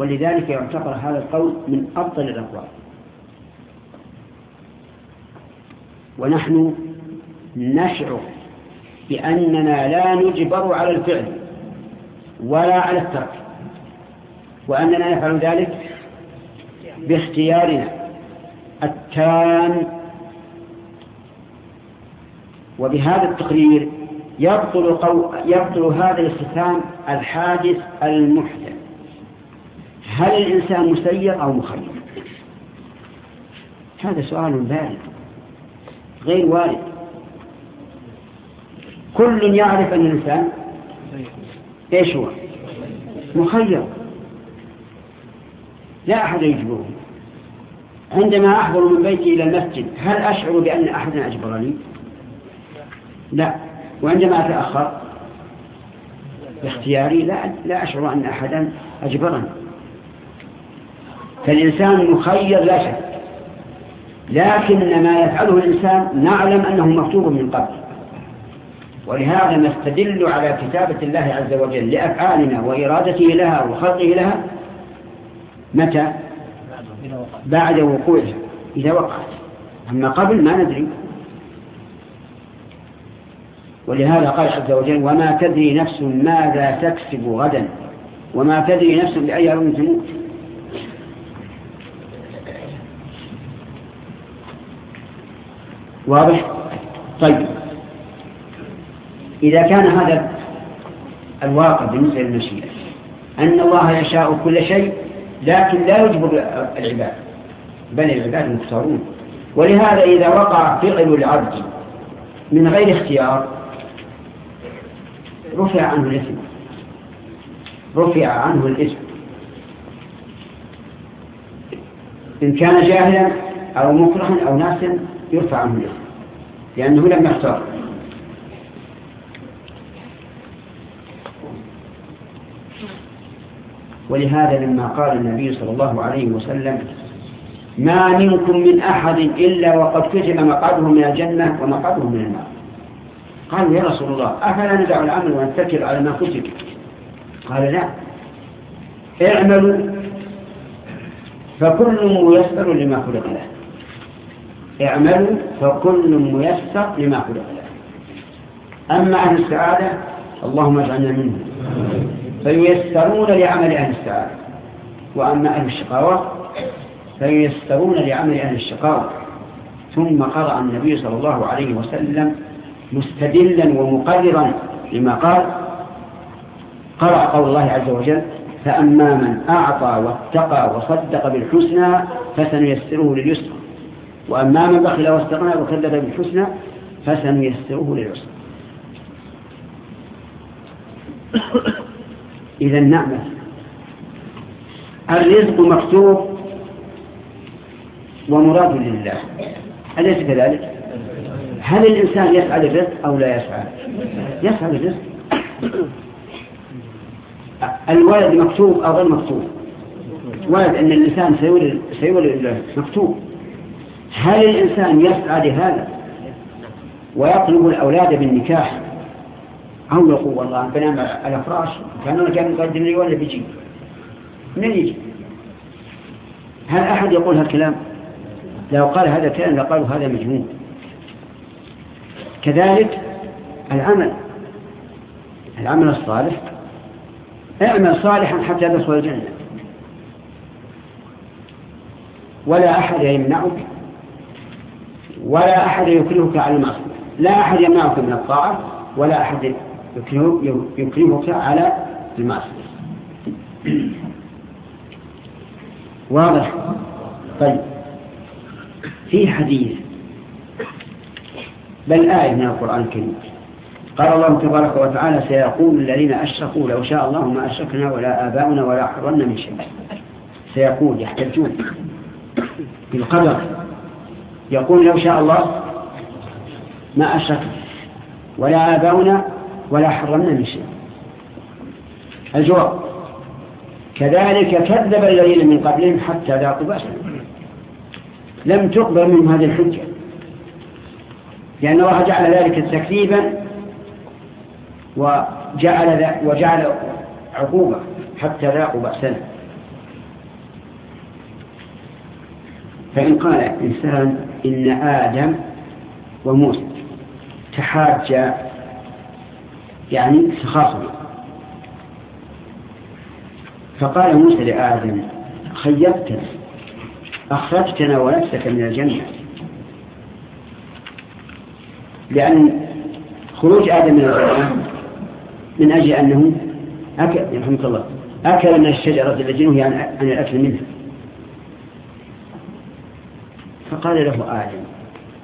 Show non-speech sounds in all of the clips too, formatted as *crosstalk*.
ولذلك يعتبر هذا القول من أفضل الأقوال. ونحن نشعر بأننا لا نجبر على الفعل ولا على الترك وأننا نفعل ذلك باختيارنا التام. وبهذا التقرير يبطل, قو... يبطل هذا الاستفهام الحادث المحدث. هل الإنسان مسير أو مخير؟ هذا سؤال بارد غير وارد. كل يعرف أن الإنسان إيش هو؟ مخير. لا أحد يجبره. عندما أحضر من بيتي إلى المسجد هل أشعر بأن أحدا أجبرني؟ لا. وعندما أتأخر باختياري لا, لا أشعر أن أحدا أجبرني. فالإنسان مخير لا شك. لكن ما يفعله الإنسان نعلم أنه مكتوب من قبل. ولهذا نستدل على كتابة الله عز وجل لأفعالنا وإرادته لها وخلقه لها. متى؟ بعد وقوعها. إذا وقعت. أما قبل ما ندري. ولهذا قال عز وجل وما تدري نفس ماذا تكسب غدا وما تدري نفس بأي أرض تموت. واضح؟ طيب. إذا كان هذا الواقع بالنسبة للمشيئة أن الله يشاء كل شيء لكن لا يجبر العباد بل العباد مختارون ولهذا إذا وقع فعل العبد من غير اختيار رفع عنه الاسم رفع عنه الاسم إن كان جاهلا أو مكرها أو ناسا يرفع عنه الاسم لأنه لم يختار. ولهذا لما قال النبي صلى الله عليه وسلم ما منكم من أحد إلا وقد كتب مقعده من الجنة ومقعده من النار. قالوا يا رسول الله أفلا ندع العمل ونتكل على ما كتب؟ قال لا. اعملوا فكل ميسر لما خلق له. اعملوا فكل ميسر لما خلق له. أما أهل السعادة اللهم اجعلنا منهم. فييسرون لعمل أهل السعادة. وأما أهل الشقاوة فييسرون لعمل أهل الشقاوة. ثم قرأ النبي صلى الله عليه وسلم مستدلا ومقررا لما قال قرأ قول الله عز وجل فأما من أعطى واتقى وصدق بالحسنى فسنيسره لليسرى. وأما من بخل واستغنى وكذب بالحسنى فسنيسره للعسرى إذا نعمة. الرزق مكتوب ومراد لله. أليس كذلك؟ هل الإنسان يسعى للرزق أو لا يسعى يسعى للرزق الولد مكتوب أو غير مكتوب؟ ولد أن الإنسان سيولد مكتوب. هل الإنسان يسعى لهذا ويطلب الأولاد بالنكاح؟ أو يقول والله بنام على فراش كانوا كان يقدم لي ولا بيجي؟ من يجي؟ هل أحد يقول هالكلام؟ لو قال هذا الكلام لقالوا هذا مجنون. كذلك العمل. العمل الصالح. اعمل صالحا حتى تدخل الجنة. ولا أحد يمنعك. ولا أحد يكرهك على المعصية. لا أحد يمنعك من الطاعة ولا أحد يكرهك على المعصية. واضح؟ طيب. في حديث بل آية من القرآن الكريم. قال الله تبارك وتعالى سيقول الذين أشركوا لو شاء الله ما أشركنا ولا آباؤنا ولا حرمنا من شيء. سيقول يحتجون بالقدر. يقول لو شاء الله ما أشركنا ولا آباؤنا ولا حرمنا من شيء. الجواب كذلك كذب الذين من قبلهم حتى ذاقوا بأسنا لم تقبل منهم هذه الحجة لأن الله جعل ذلك تكذيبا وجعل, وجعل عقوبة حتى ذاقوا بأسنا فإن قال إنسان إن آدم وموسى تحاجا يعني تخاصما فقال موسى لآدم خيبتنا أخرجتنا ونفسك من الجنة. لأن خروج آدم من الجنة من أجل أنه أكل يرحمك الله أكل من الشجرة التي نهي عن الأكل منها. فقال له آدم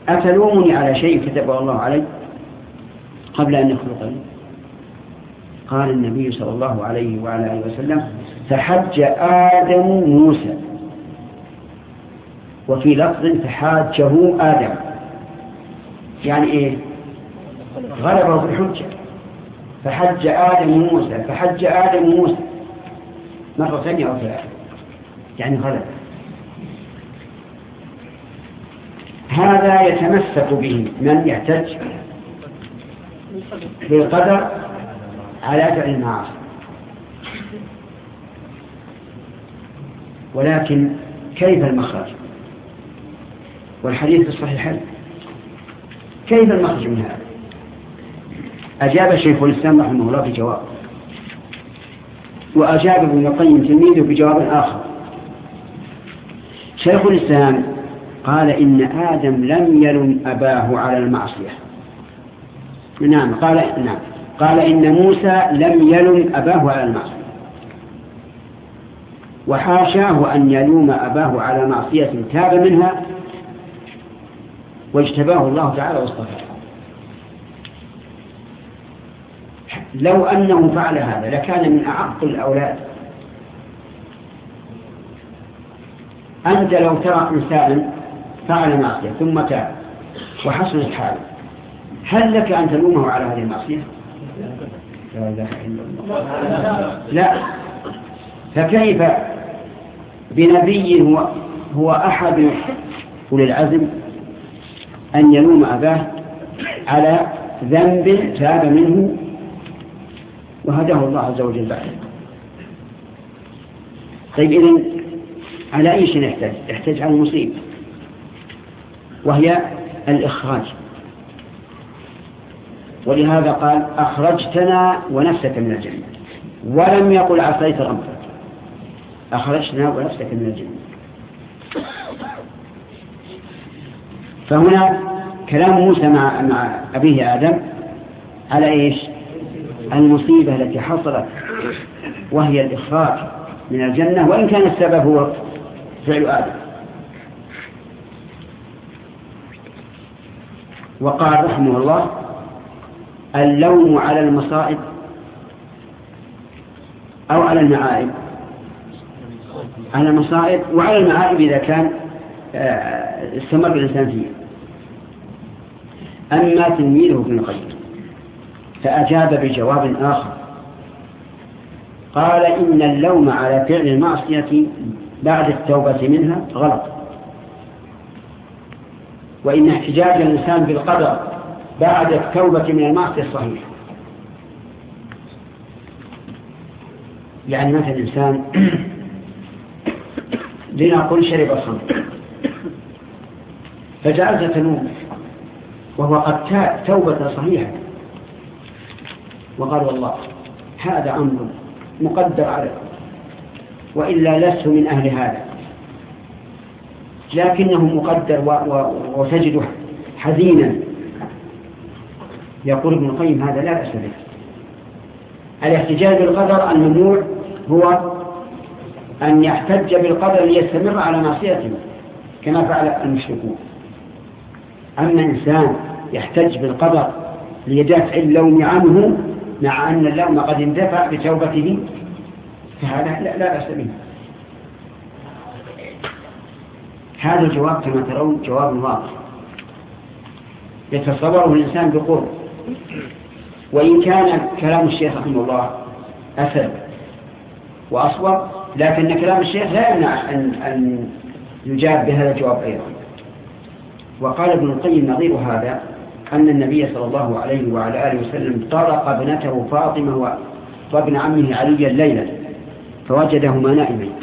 أتلومني على شيء كتبه الله علي قبل أن يخلقني قال النبي صلى الله عليه وعلى آله وسلم فحج آدم موسى. وفي لفظ فحاجه آدم. يعني إيه؟ غلبه في الحجة. فحج آدم موسى فحج آدم موسى. مرة ثانية ثلاثة. يعني غلب هذا يتمسك به من يحتج بالقدر على فعل المعاصي. ولكن كيف المخرج؟ والحديث في الصحيحين. كيف المخرج من هذا؟ أجاب شيخ الإسلام رحمه الله بجواب. وأجاب ابن القيم تلميذه بجواب آخر. شيخ الإسلام قال إن آدم لم يلم أباه على المعصية. نعم قال نعم. قال إن موسى لم يلم أباه على المعصية. وحاشاه أن يلوم أباه على معصية تاب منها واجتباه الله تعالى واصطفاه لو أنه فعل هذا لكان من أعق الأولاد. أنت لو ترى إنسانا فعل معصية ثم تاب. وحصلت حاله هل لك أن تلومه على هذه المعصية؟ لا إله إلا الله. لا. فكيف بنبي هو, هو أحد أولي العزم أن يلوم أباه على ذنب تاب منه؟ وهداه الله عز وجل بعد طيب إذن على أي شيء يحتاج يحتاج على المصيبة. وهي الإخراج. ولهذا قال أخرجتنا ونفسك من الجنة. ولم يقل عصيت ربك أخرجتنا ونفسك من الجنة. فهنا كلام موسى مع, مع أبيه آدم على إيش؟ المصيبة التي حصلت وهي الإخراج من الجنة وإن كان السبب هو فعل آدم. وقال رحمه الله اللوم على المصائب أو على المعائب. على المصائب وعلى المعائب إذا كان آه، استمر الإنسان فيه أما تلميذه ابن القيم فأجاب بجواب آخر. قال إن اللوم على فعل المعصية بعد التوبة منها غلط. وإن احتجاج الإنسان بالقدر بعد التوبة من المعصية صحيح يعني مثلا إنسان *clears throat* لنقول شرب الخمر. فجعلت تنوم. وهو قد تاب توبة صحيحة. وقال والله هذا أمر مقدر عليه. وإلا لست من أهل هذا. لكنه مقدر وتجده حزينا. يقول ابن القيم هذا لا بأس به. الاحتجاج بالقدر الممنوع هو أن يحتج بالقدر ليستمر على معصيته كما فعل المشركون. أما إنسان يحتج بالقدر ليدافع اللوم عنه مع أن اللوم قد اندفع بتوبته فهذا لا, بأس به. هذا الجواب كما ترون جواب واضح. يتصوره الإنسان بقرب وإن كان كلام الشيخ رحمه الله أسد وأصوب لكن كلام الشيخ لا يمنع أن, أن يجاب بهذا الجواب أيضا. وقال ابن القيم نظير هذا أن النبي صلى الله عليه وعلى آله وسلم طرق ابنته فاطمة وابن عمه عليا ليلا فوجدهما نائمين.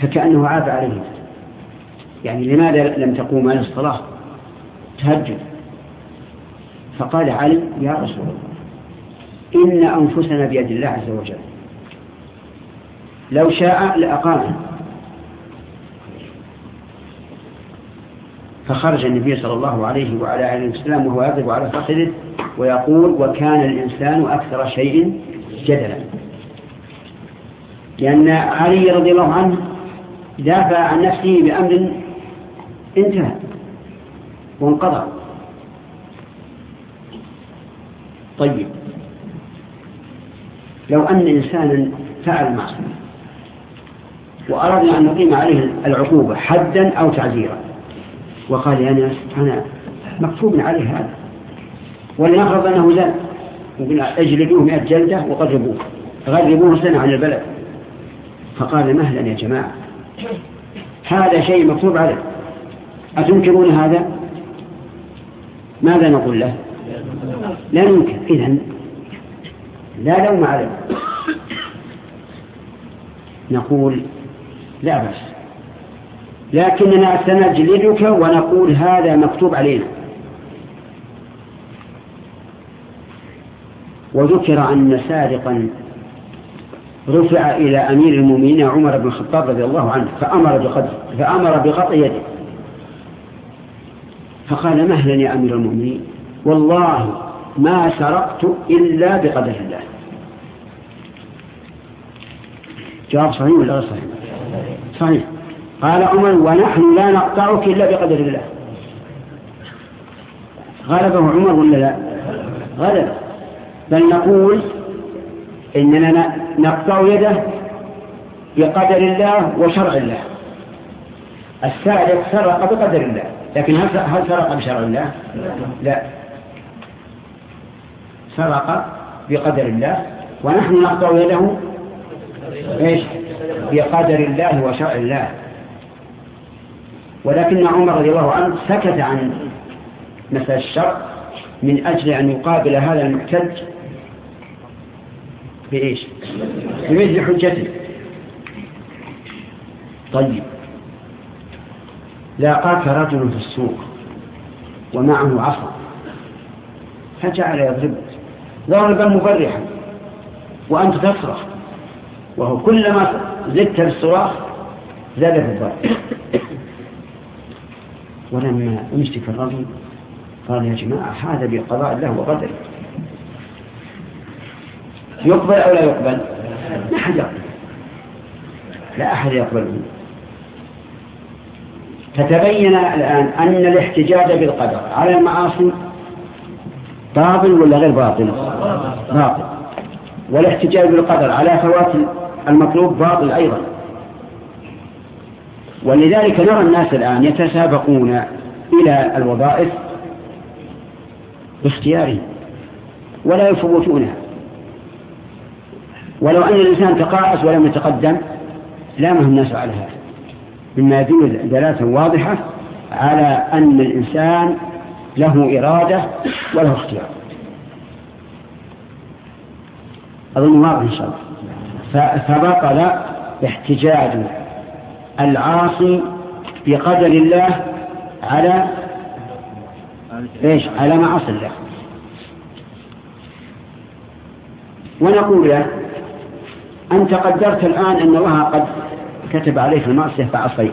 فكأنه عاب عليه يعني لماذا لم تقوم على الصلاة؟ تهجد. فقال علي يا رسول الله إن أنفسنا بيد الله عز وجل. لو شاء لأقامنا. فخرج النبي صلى الله عليه وعلى آله وسلم وهو يضرب على فخذه ويقول وكان الإنسان أكثر شيء جدلا. لأن علي رضي الله عنه دافع عن نفسه بأمر انتهى وانقضى. طيب. لو أن إنسانا فعل معصية وأردنا أن نقيم عليه العقوبة حدا أو تعزيرا وقال يا ناس أنا مكتوب عليه هذا ولنفرض أنه زاد اجلدوه مئة جلدة وقربوه غربوه سنة عن البلد. فقال مهلا يا جماعة هذا شيء مكتوب عليه. أتنكرون هذا؟ ماذا نقول له؟ لا ننكر. إذن لا لوم عليه. نقول لا بأس. لكننا سنجلدك ونقول هذا مكتوب علينا. وذكر أن سارقا رفع إلى أمير المؤمنين عمر بن الخطاب رضي الله عنه فأمر بقطع فأمر بقطع يده. فقال مهلا يا أمير المؤمنين؟ والله ما سرقت إلا بقدر الله. جواب صحيح ولا غير صحيح؟ صحيح. قال عمر ونحن لا نقطعك إلا بقدر الله. غلبه عمر ولا لا؟ غلب. بل نقول إننا نقطع يده بقدر الله وشرع الله. السارق سرق بقدر الله. لكن هل سرق بشرع الله؟ لا. سرق بقدر الله. ونحن نقطع يده إيش؟ بقدر الله وشرع الله. ولكن عمر رضي الله عنه سكت عن مسألة الشرع من أجل أن يقابل هذا المحتج بإيش بمثل حجته طيب. لاقاك رجل في السوق ومعه عصا. فجعل يضربك. ضربا مبرحا. وأنت تصرخ وهو كلما زدت بالصراخ زاد في الضرب ولما أمسك الرجل قال يا جماعة هذا بقضاء الله وقدره. يقبل أو لا يقبل؟ لا أحد يقبل. لا أحد يقبله فتبين الآن أن الاحتجاج بالقدر على المعاصي باطل ولا غير باطل؟ باطل. والاحتجاج بالقدر على فوات المطلوب باطل أيضا. ولذلك نرى الناس الآن يتسابقون إلى الوظائف باختيارهم ولا يفوتونها. ولو أن الإنسان تقاعس ولم يتقدم لامه الناس على هذا. مما يدل دلالة واضحة على أن الإنسان له إرادة وله اختيار. أظن واضح إن شاء الله. فبطل احتجاج العاصي بقدر الله على إيش؟ على معاصي الله. ونقول له أنت قدرت الآن أن الله قد كتب عليك المعصية فعصيت.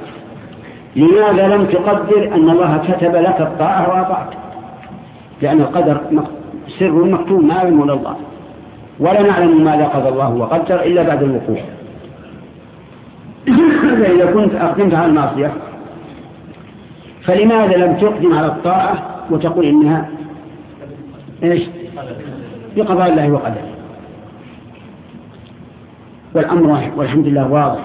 لماذا لم تقدر أن الله كتب لك الطاعة وأطعت؟ لأن القدر سر مكتوب ما يعلم الله. ولا نعلم ماذا قضى الله وقدر إلا بعد الوقوع. *coughs* فإذا كنت أقدمت على المعصية فلماذا لم تقدم على الطاعة وتقول إنها إيش؟ بقضاء الله وقدره. والأمر والحمد لله واضح.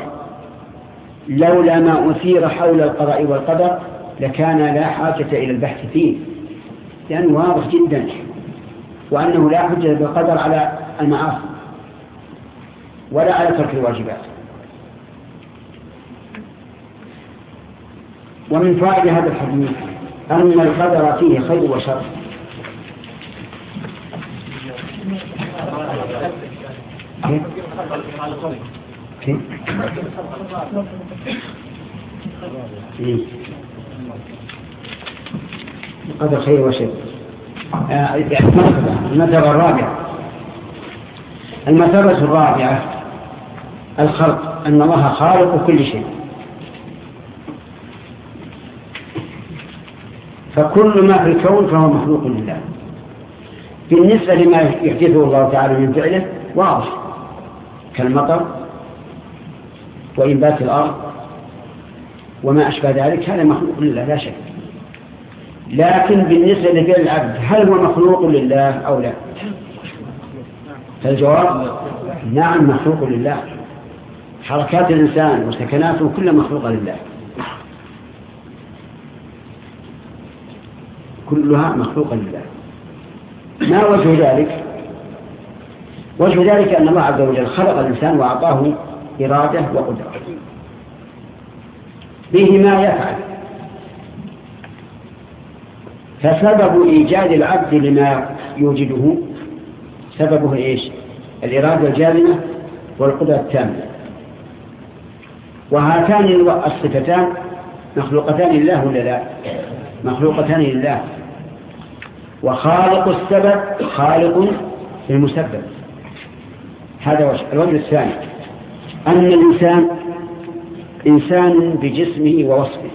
لولا ما أثير حول القضاء والقدر لكان لا حاجة إلى البحث فيه. لأنه واضح جدا وأنه لا حجة بالقدر على المعاصي ولا على ترك الواجبات. ومن فائدة هذا الحديث أن القدر فيه خير وشر. كيف؟ قدر خير وشر. المرتبة الرابعة. المرتبة الرابعة الخلق. أن الله خالق كل شيء. فكل ما في الكون فهو مخلوق لله. بالنسبة لما يحدثه الله تعالى من فعله واضح. كالمطر وإنبات الأرض وما أشبه ذلك هذا مخلوق لله لا شك. لكن بالنسبة لفعل العبد هل هو مخلوق لله أو لا؟ فالجواب نعم مخلوق لله. حركات الإنسان وسكناته كلها مخلوقة لله. كلها مخلوقة لله. ما وجه ذلك؟ وجه ذلك أن الله عز وجل خلق الإنسان وأعطاه إرادة وقدرة. به ما يفعل. فسبب إيجاد العبد لما يوجده سببه إيش؟ الإرادة الجازمة والقدرة التامة. وهاتان الصفتان مخلوقتان لله ولا لا؟ مخلوقتان لله. وخالق السبب خالق المسبب هذا وجه الوجه الثاني. أن الإنسان إنسان بجسمه ووصفه.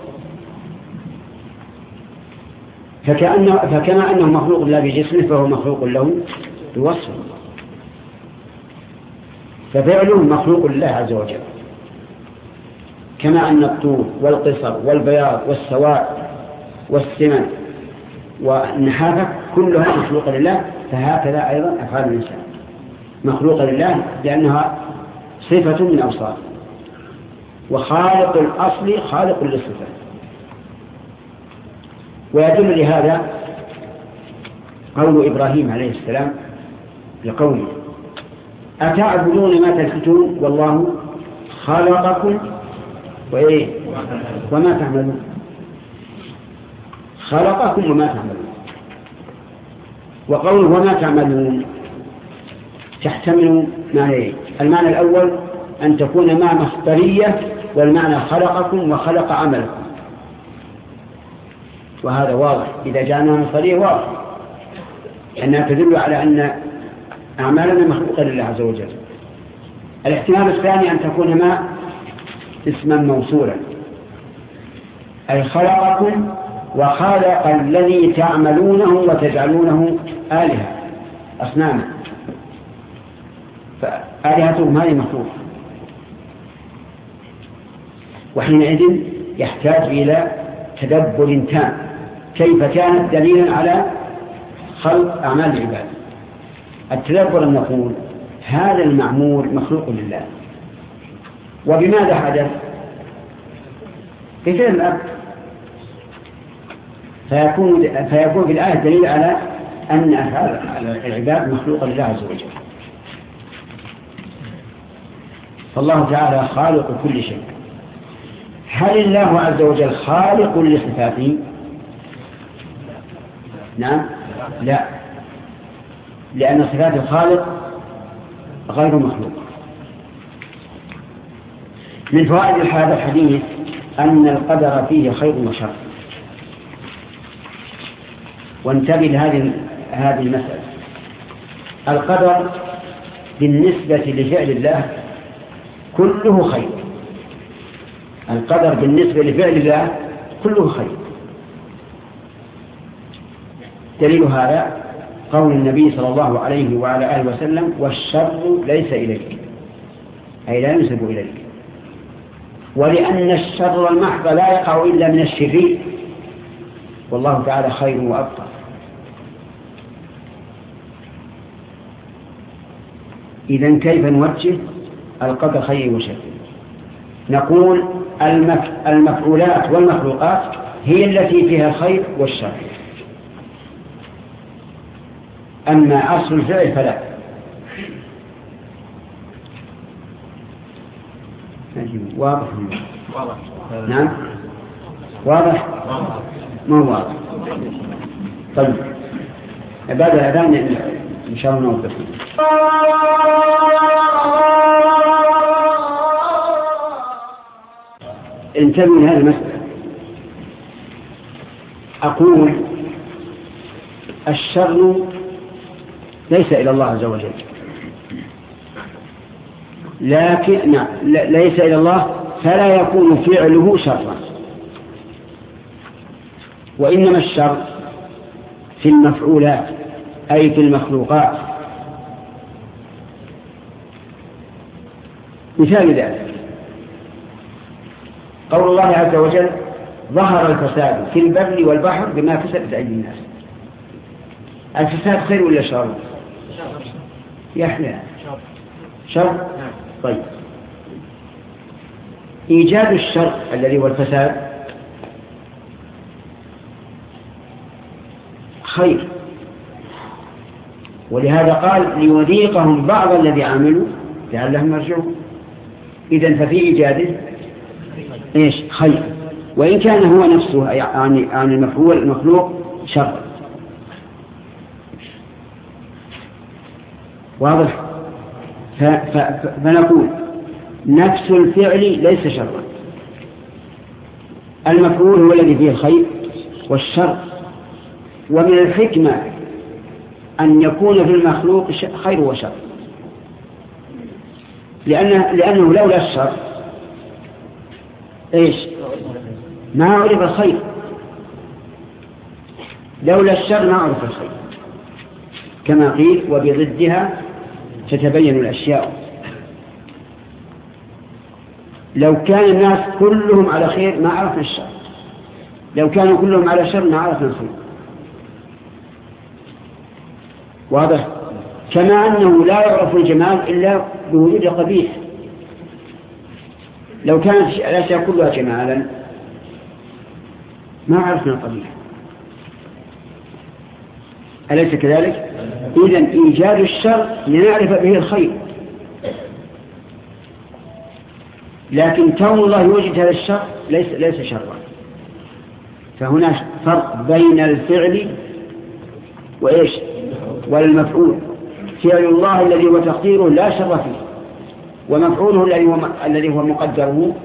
فكأن فكما أنه مخلوق لا بجسمه فهو مخلوق له بوصفه. ففعله مخلوق لله عز وجل. كما أن الطول والقصر والبياض والسواد والسمن والنحافة كلها مخلوقة لله فهكذا أيضا أفعال الإنسان. مخلوقة لله لأنها صفة من أوصافه وخالق الأصل خالق للصفة ويدل لهذا قول إبراهيم عليه السلام لقومه أتعبدون ما تنحتون والله خلقكم وإيه؟ وما تعملون. خلقكم وما تعملون. وقول وما تعملون. تحتمل معنيين المعنى الأول أن تكون ما مصدرية والمعنى خلقكم وخلق عملكم. وهذا واضح. إذا جاءنا مصدرية واضح. أنها تدل على أن أعمالنا مخلوقة لله عز وجل. الاحتمال الثاني أن تكون ما اسما موصولا. أي خلقكم وخلق الذي تعملونه وتجعلونه آلهة أصناما. فآلهتهم هذه مخلوقة وحينئذ يحتاج إلى تدبر تام. كيف كانت دليلا على خلق أعمال العباد. التدبر أن نقول هذا المعمور مخلوق لله. وبماذا حدث؟ بفعل الأب. فيكون, فيكون في الآية دليل على أن أفعال العباد مخلوقة لله عز وجل. فالله تعالى خالق كل شيء. هل الله عز وجل خالق لصفاته نعم. لا. لأن صفات الخالق غير مخلوقة من فوائد هذا الحديث أن القدر فيه خير وشر. وانتبه لهذه هذه المسألة. القدر بالنسبة لفعل الله كله خير. القدر بالنسبة لفعل الله كله خير. دليل هذا قول النبي صلى الله عليه وعلى آله وسلم والشر ليس إليك. أي لا ينسب إليك. ولأن الشر المحض لا يقع إلا من الشرير والله تعالى خير وأبقى إذا كيف نوجه؟ القدر خير وشر. نقول المفعولات والمخلوقات هي التي فيها الخير والشر. أما أصل الفعل فلا. واضح. نعم؟ واضح؟ ما هو واضح؟ طيب. بعد الأذان إن شاء الله نوضح. انتبهوا لهذه المسألة. أقول الشر ليس إلى الله عز وجل. لكن نعم ليس إلى الله فلا يكون فعله شرا. وإنما الشر في المفعولات أي في المخلوقات. مثال ذلك. قول الله عز وجل ظهر الفساد في البر والبحر بما كسبت أيدي الناس. الفساد خير ولا شر؟ يحيى شر؟ طيب. إيجاد الشر الذي هو الفساد خير. ولهذا قال ليذيقهم بعض الذي عملوا لعلهم يرجعون. إذا ففي إيجاده إيش؟ خير. وإن كان هو نفسه يعني عن المفعول المخلوق شر. واضح؟ فنقول نفس الفعل ليس شرا. المفعول هو الذي فيه الخير والشر. ومن الحكمة أن يكون في المخلوق خير وشر. لأنه, لأنه لولا الشر إيش؟ ما عرف الخير لولا الشر ما عرف الخير. كما قيل وبضدها تتبين الأشياء. لو كان الناس كلهم على خير ما عرفنا الشر. لو كانوا كلهم على شر ما عرفنا الخير. واضح؟ كما أنه لا يعرف الجمال إلا بوجود قبيح. لو كانت الأشياء كلها جمالا. ما عرفنا القبيح أليس كذلك؟ إذا إيجاد الشر لنعرف به الخير. لكن كون الله يوجد هذا الشر ليس ليس شرا. فهنا فرق بين الفعل وإيش؟ والمفعول. فعل الله الذي هو تقديره لا شر فيه. ومفعوله الذي هو مقدره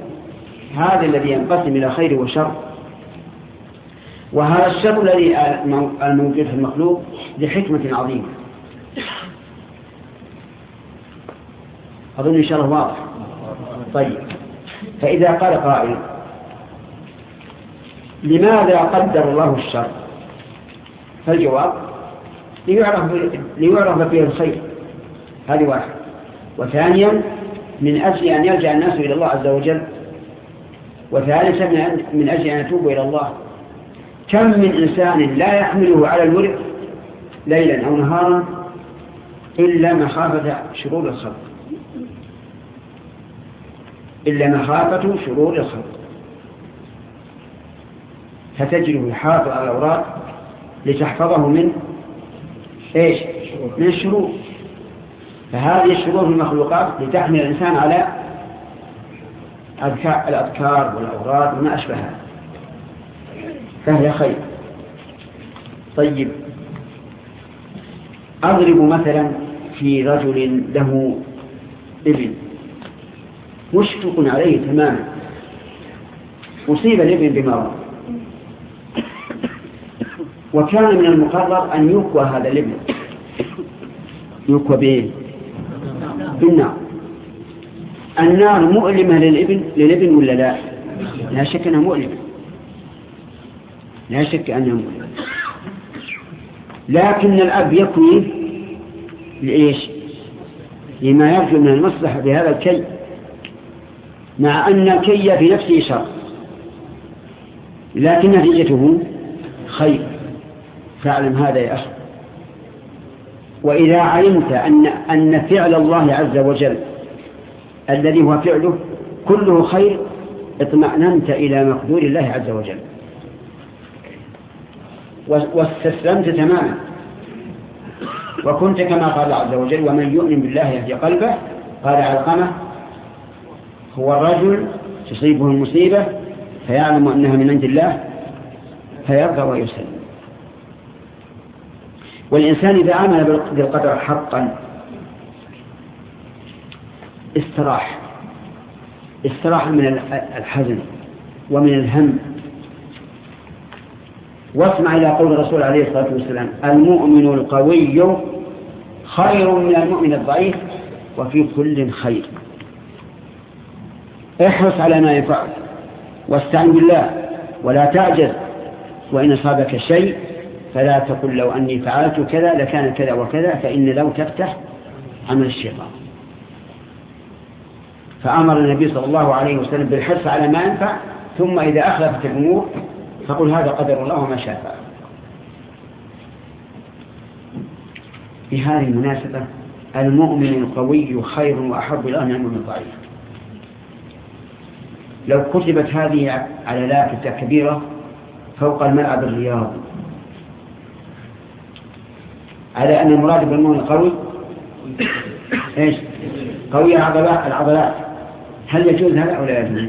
هذا الذي ينقسم إلى خير وشر. وهذا الشر الذي الموجود في المخلوق لحكمة عظيمة. أظن إن شاء الله واضح. طيب. فإذا قال قائل لماذا قدر الله الشر؟ فالجواب ليعرف, ليعرف فيه الخير. هذه واحد وثانيا من أجل أن يرجع الناس إلى الله عز وجل وثالثا من أجل أن يتوبوا إلى الله. كم من إنسان لا يحمله على الورع ليلا أو نهارا إلا مخافة شرور الخلق. إلا مخافة شرور الخلق. فتجده يحافظ على الأوراق لتحفظه من إيش؟ من الشرور. فهذه الشرور في المخلوقات لتحمل الإنسان على الأذكار والأوراد وما أشبهها. فهي خير. طيب. أضرب مثلا في رجل له ابن. مشفق عليه تماما أصيب الابن بمرض. وكان من المقرر أن يكوى هذا الابن. يكوى بإيه بالنار. النار مؤلمة للابن للإبن ولا لا؟ لا شك أنها مؤلمة. لا شك أنها مؤلمة. لكن الأب يكوي لإيش؟ لما يرجو من المصلحة بهذا الكي مع أن الكي في نفسه شر. لكن نتيجته خير. فاعلم هذا يا أخي. وإذا علمت أن, أن فعل الله عز وجل الذي هو فعله كله خير اطمأننت إلى مقدور الله عز وجل. واستسلمت تماما. وكنت كما قال عز وجل ومن يؤمن بالله يهدي قلبه قال علقمة هو الرجل تصيبه المصيبة فيعلم أنها من عند الله فيرضى ويسلم. والإنسان إذا آمن بالقدر حقا استراح استراح من الحزن ومن الهم. واسمع إلى قول الرسول عليه الصلاة والسلام المؤمن القوي خير من المؤمن الضعيف وفي كل خير. احرص على ما ينفعك واستعن بالله ولا تعجز وإن أصابك شيء فلا تقل لو أني فعلت كذا لكان كذا وكذا فإن لو تفتح عمل الشيطان. فأمر النبي صلى الله عليه وسلم بالحرص على ما ينفع ثم إذا أخلفت الأمور فقل هذا قدر الله وما شاء فعل. بهذه المناسبة المؤمن القوي خير وأحب إلى من المؤمن الضعيف لو كتبت هذه على لافتة كبيرة فوق الملعب الرياضي على أن المراد بالمؤمن القوي إيش؟ قوي العضلات العضلات. هل يجوز هذا أو لا يجوز؟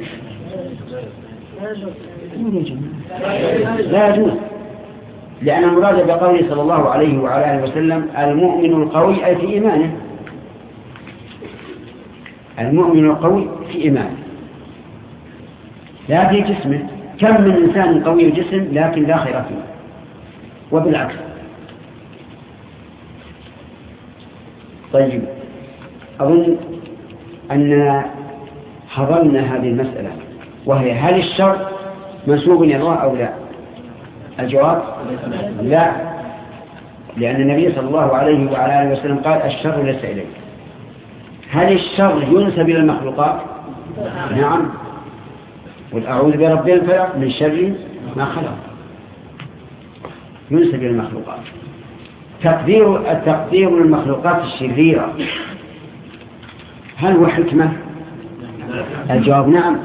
لا يجوز. لأن المراد بقوله صلى الله عليه وعلى آله وسلم المؤمن القوي أي في إيمانه. المؤمن القوي في إيمانه. لا في جسمه. كم من إنسان قوي الجسم لكن لا خير فيه. وبالعكس. طيب. أظن أننا حضرنا هذه المسألة وهي هل الشر منسوب إلى الله أو لا؟ الجواب لا لأن النبي صلى الله عليه وعلى آله وسلم قال الشر ليس إليك. هل الشر ينسب إلى المخلوقات؟ نعم. قل أعوذ برب الفلق من شر ما خلق. ينسب إلى المخلوقات. تقدير التقدير للمخلوقات الشريرة. هل هو حكمة؟ الجواب نعم.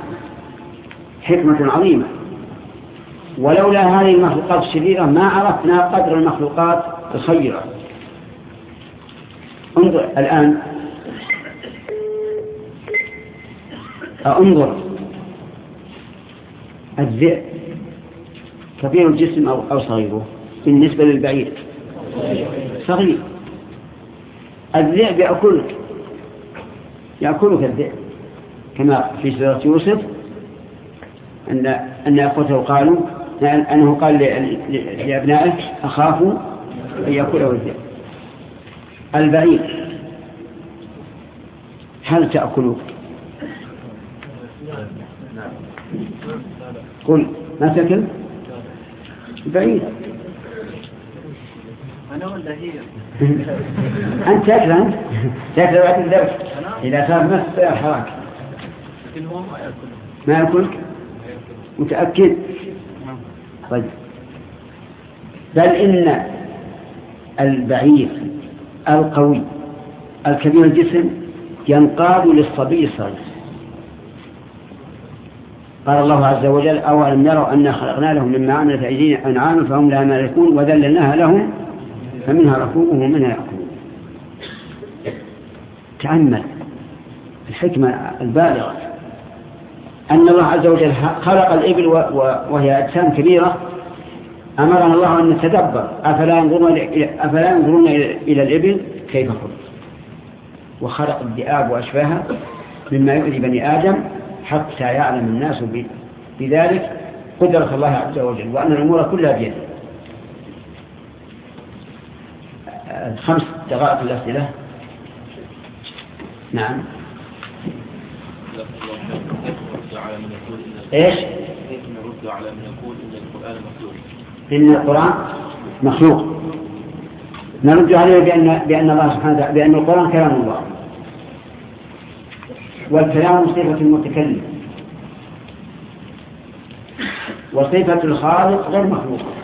حكمة عظيمة. ولولا هذه المخلوقات الشريرة ما عرفنا قدر المخلوقات الخيرة. انظر الآن. أنظر. الذئب. كبير الجسم أو, صغيره. بالنسبة للبعير. صغير. الذئب يأكلك. يأكلك الذئب. كما في سورة يوسف أن أن أخوته قالوا أنه قال لأبنائه أخافوا أن يأكله الذئب. البعير. هل تأكلك قل ما تأكل؟ بعيد أنا ولا هي؟ *laughs* أنت تأكل أنت؟ الدرس إذا صار نفس حراك. ما يأكلك؟ متأكد؟ طيب. بل إن البعير القوي الكبير الجسم ينقاد للصبي الصغير. قال الله عز وجل أولم يروا أنا خلقنا لهم مما عملت أيدينا أنعام فهم لها مالكون وذللناها لهم فمنها ركوبهم ومنها يأكلون تأمل الحكمة البالغة أن الله عز وجل خلق الإبل وهي أجسام كبيرة. أمرنا الله أن نتدبر. أفلا ينظرون أفلا ينظرون إلى الإبل كيف خلق؟ وخلق الذئاب وأشباهها مما يؤذي بني آدم حتى يعلم الناس بذلك قدرة الله عز وجل وأن الأمور كلها بيده. خمس دقائق الأسئلة نعم. إيش؟ إن القرآن مخلوق. ان القرآن مخلوق نرد عليه بأن بأن الله سبحانه بأن القرآن كلام الله. والكلام صفة المتكلم. وصفة الخالق غير مخلوقة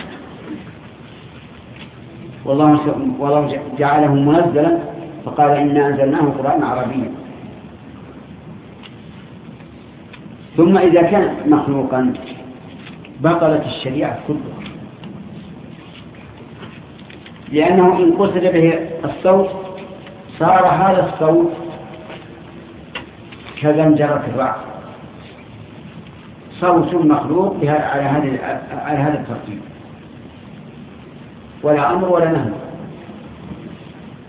والله والله جعله منزلا فقال إنا أنزلناه قرآن عربيا. ثم إذا كان مخلوقا بطلت الشريعة كلها. لأنه إن قصد به الصوت صار هذا الصوت كزمجرة الرعد. صوت مخلوق على هذا على هذا الترتيب. ولا أمر ولا نهي.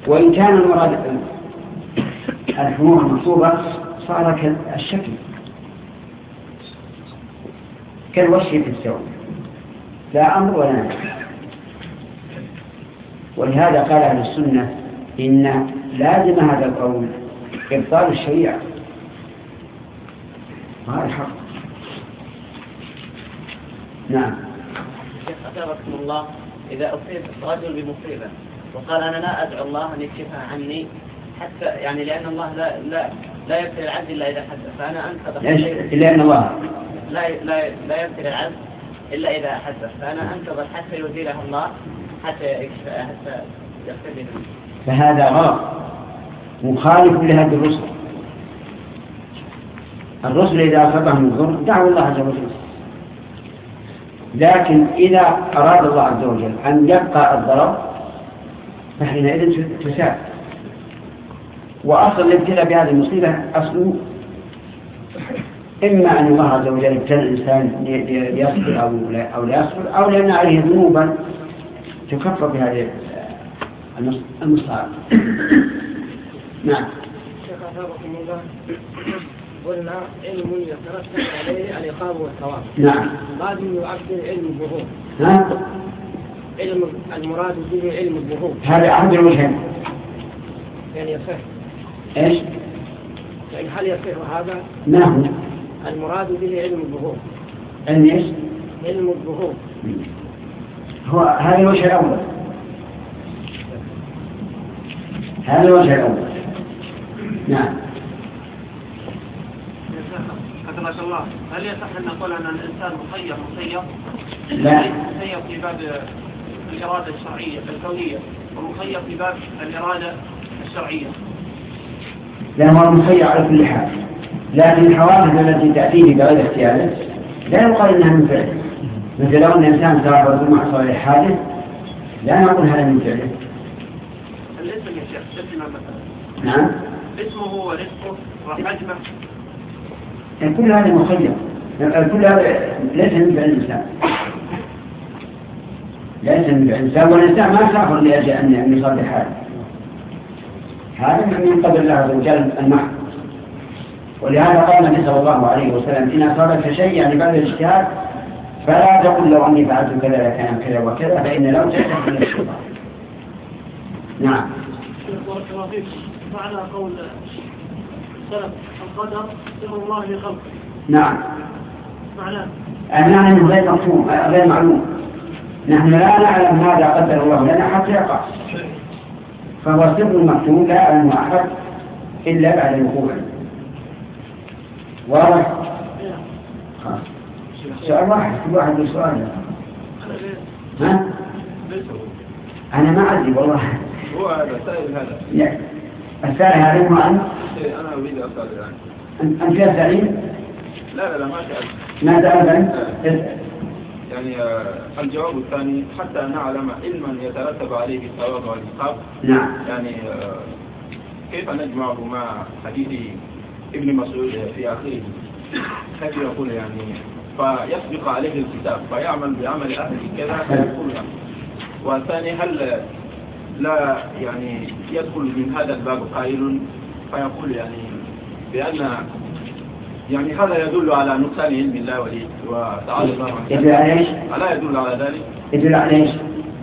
وإن كان المراد الحمور المنصوبة صار كالشكل كالوشي في الثوب لا أمر ولا نهي. ولهذا قال أهل السنة إن لازم هذا القول إبطال الشريعة. هذا الحق؟ نعم. أثابكم الله. إذا أصيب رجل بمصيبة وقال أنا لا أدعو الله أن يكشفها عني حتى يعني لأن الله لا لا لا يبتلي العبد إلا إذا حدث. فأنا أنتظر إلا أن الله. لا لا لا يبتلي العبد إلا إذا حدث. فأنا أنتظر حتى يزيله الله حتى يكشف حتى يغفر فهذا غلط. مخالف لهذه الرسل. الرسل إذا أصابهم الضر دعوا الله عز وجل. لكن إذا أراد الله عز وجل أن يبقى الضرر فحينئذ تساعد وأصل الابتلاء بهذه المصيبة أصله إما أن الله عز وجل ابتلى الإنسان ليصبر أو لا, يصبر أو لأن عليه ذنوبا تكفر بهذه المصائب. *coughs* نعم. قلنا علم يترتب عليه الإقامة والثواب. نعم. لازم يعبر علم الظهور ها؟ علم المراد به علم الظهور هذا عبد الوجهين يعني يصح. إيش؟ يعني هل يصح هذا؟ نعم. المراد به علم الظهور علم إيش؟ علم الظهور هو هذا الوجه الأول. هذا الوجه الأول. نعم. حفظك الله. هل يصح أن نقول أن الإنسان مخير مخير؟ لا. مخير في باب الإرادة الشرعية الكونية ومخير في باب الإرادة الشرعية. لا هو مخير على كل حال. لكن الحوادث التي تأتيه بغير اختياره لا يقال إنها من فعله. مثل لو أن انسان سافر ثم حصل له حادث لا نقول هذا من فعله. الاسم يا شيخ اسم مثلا. نعم. اسمه ورزقه وحجمه. يعني كل هذا مخير. كل هذا ليس من فعل الانسان ليس من فعل الانسان والانسان ما سافر لاجل أن يصاب حادث هذا من قدر الله عز وجل المحض. ولهذا قال النبي صلى الله عليه وسلم إن أصابك شيء يعني بعد الاجتهاد فلا تقل لو أني فعلت كذا لكان كذا وكذا فإن لو جاءت من الشيطان نعم. معنى قول القدر سر الله لخلقه نعم. معناه. المعنى إنه غير مفهوم غير معلوم. نحن لا نعلم ماذا قدر الله لنا حتى يقع. فهو سر مكتوم لا يعلمه أحد إلا بعد وقوعه واضح؟ سؤال واحد كل واحد بسؤال ها؟ أنا ما أدري والله. هو هذا سائل هذا. السائل هو أنت أنا أريد أسأل الآن أنت يا سعيد؟ لا لا لا ما سألت. ما سألت أنت؟ يعني آه، الجواب الثاني حتى نعلم علما يترتب عليه الثواب والعقاب نعم. يعني آه، كيف نجمعه مع حديث ابن مسعود في آخره؟ كيف يقول يعني فيسبق عليه الكتاب فيعمل بعمل أهل كذا فيقولها والثاني هل لا يعني يدخل من هذا الباب قائل فيقول يعني بأن يعني هذا يدل على نقصان علم الله وتعالى الله يدل على إيش؟ ألا يدل على ذلك؟ يدل على إيش؟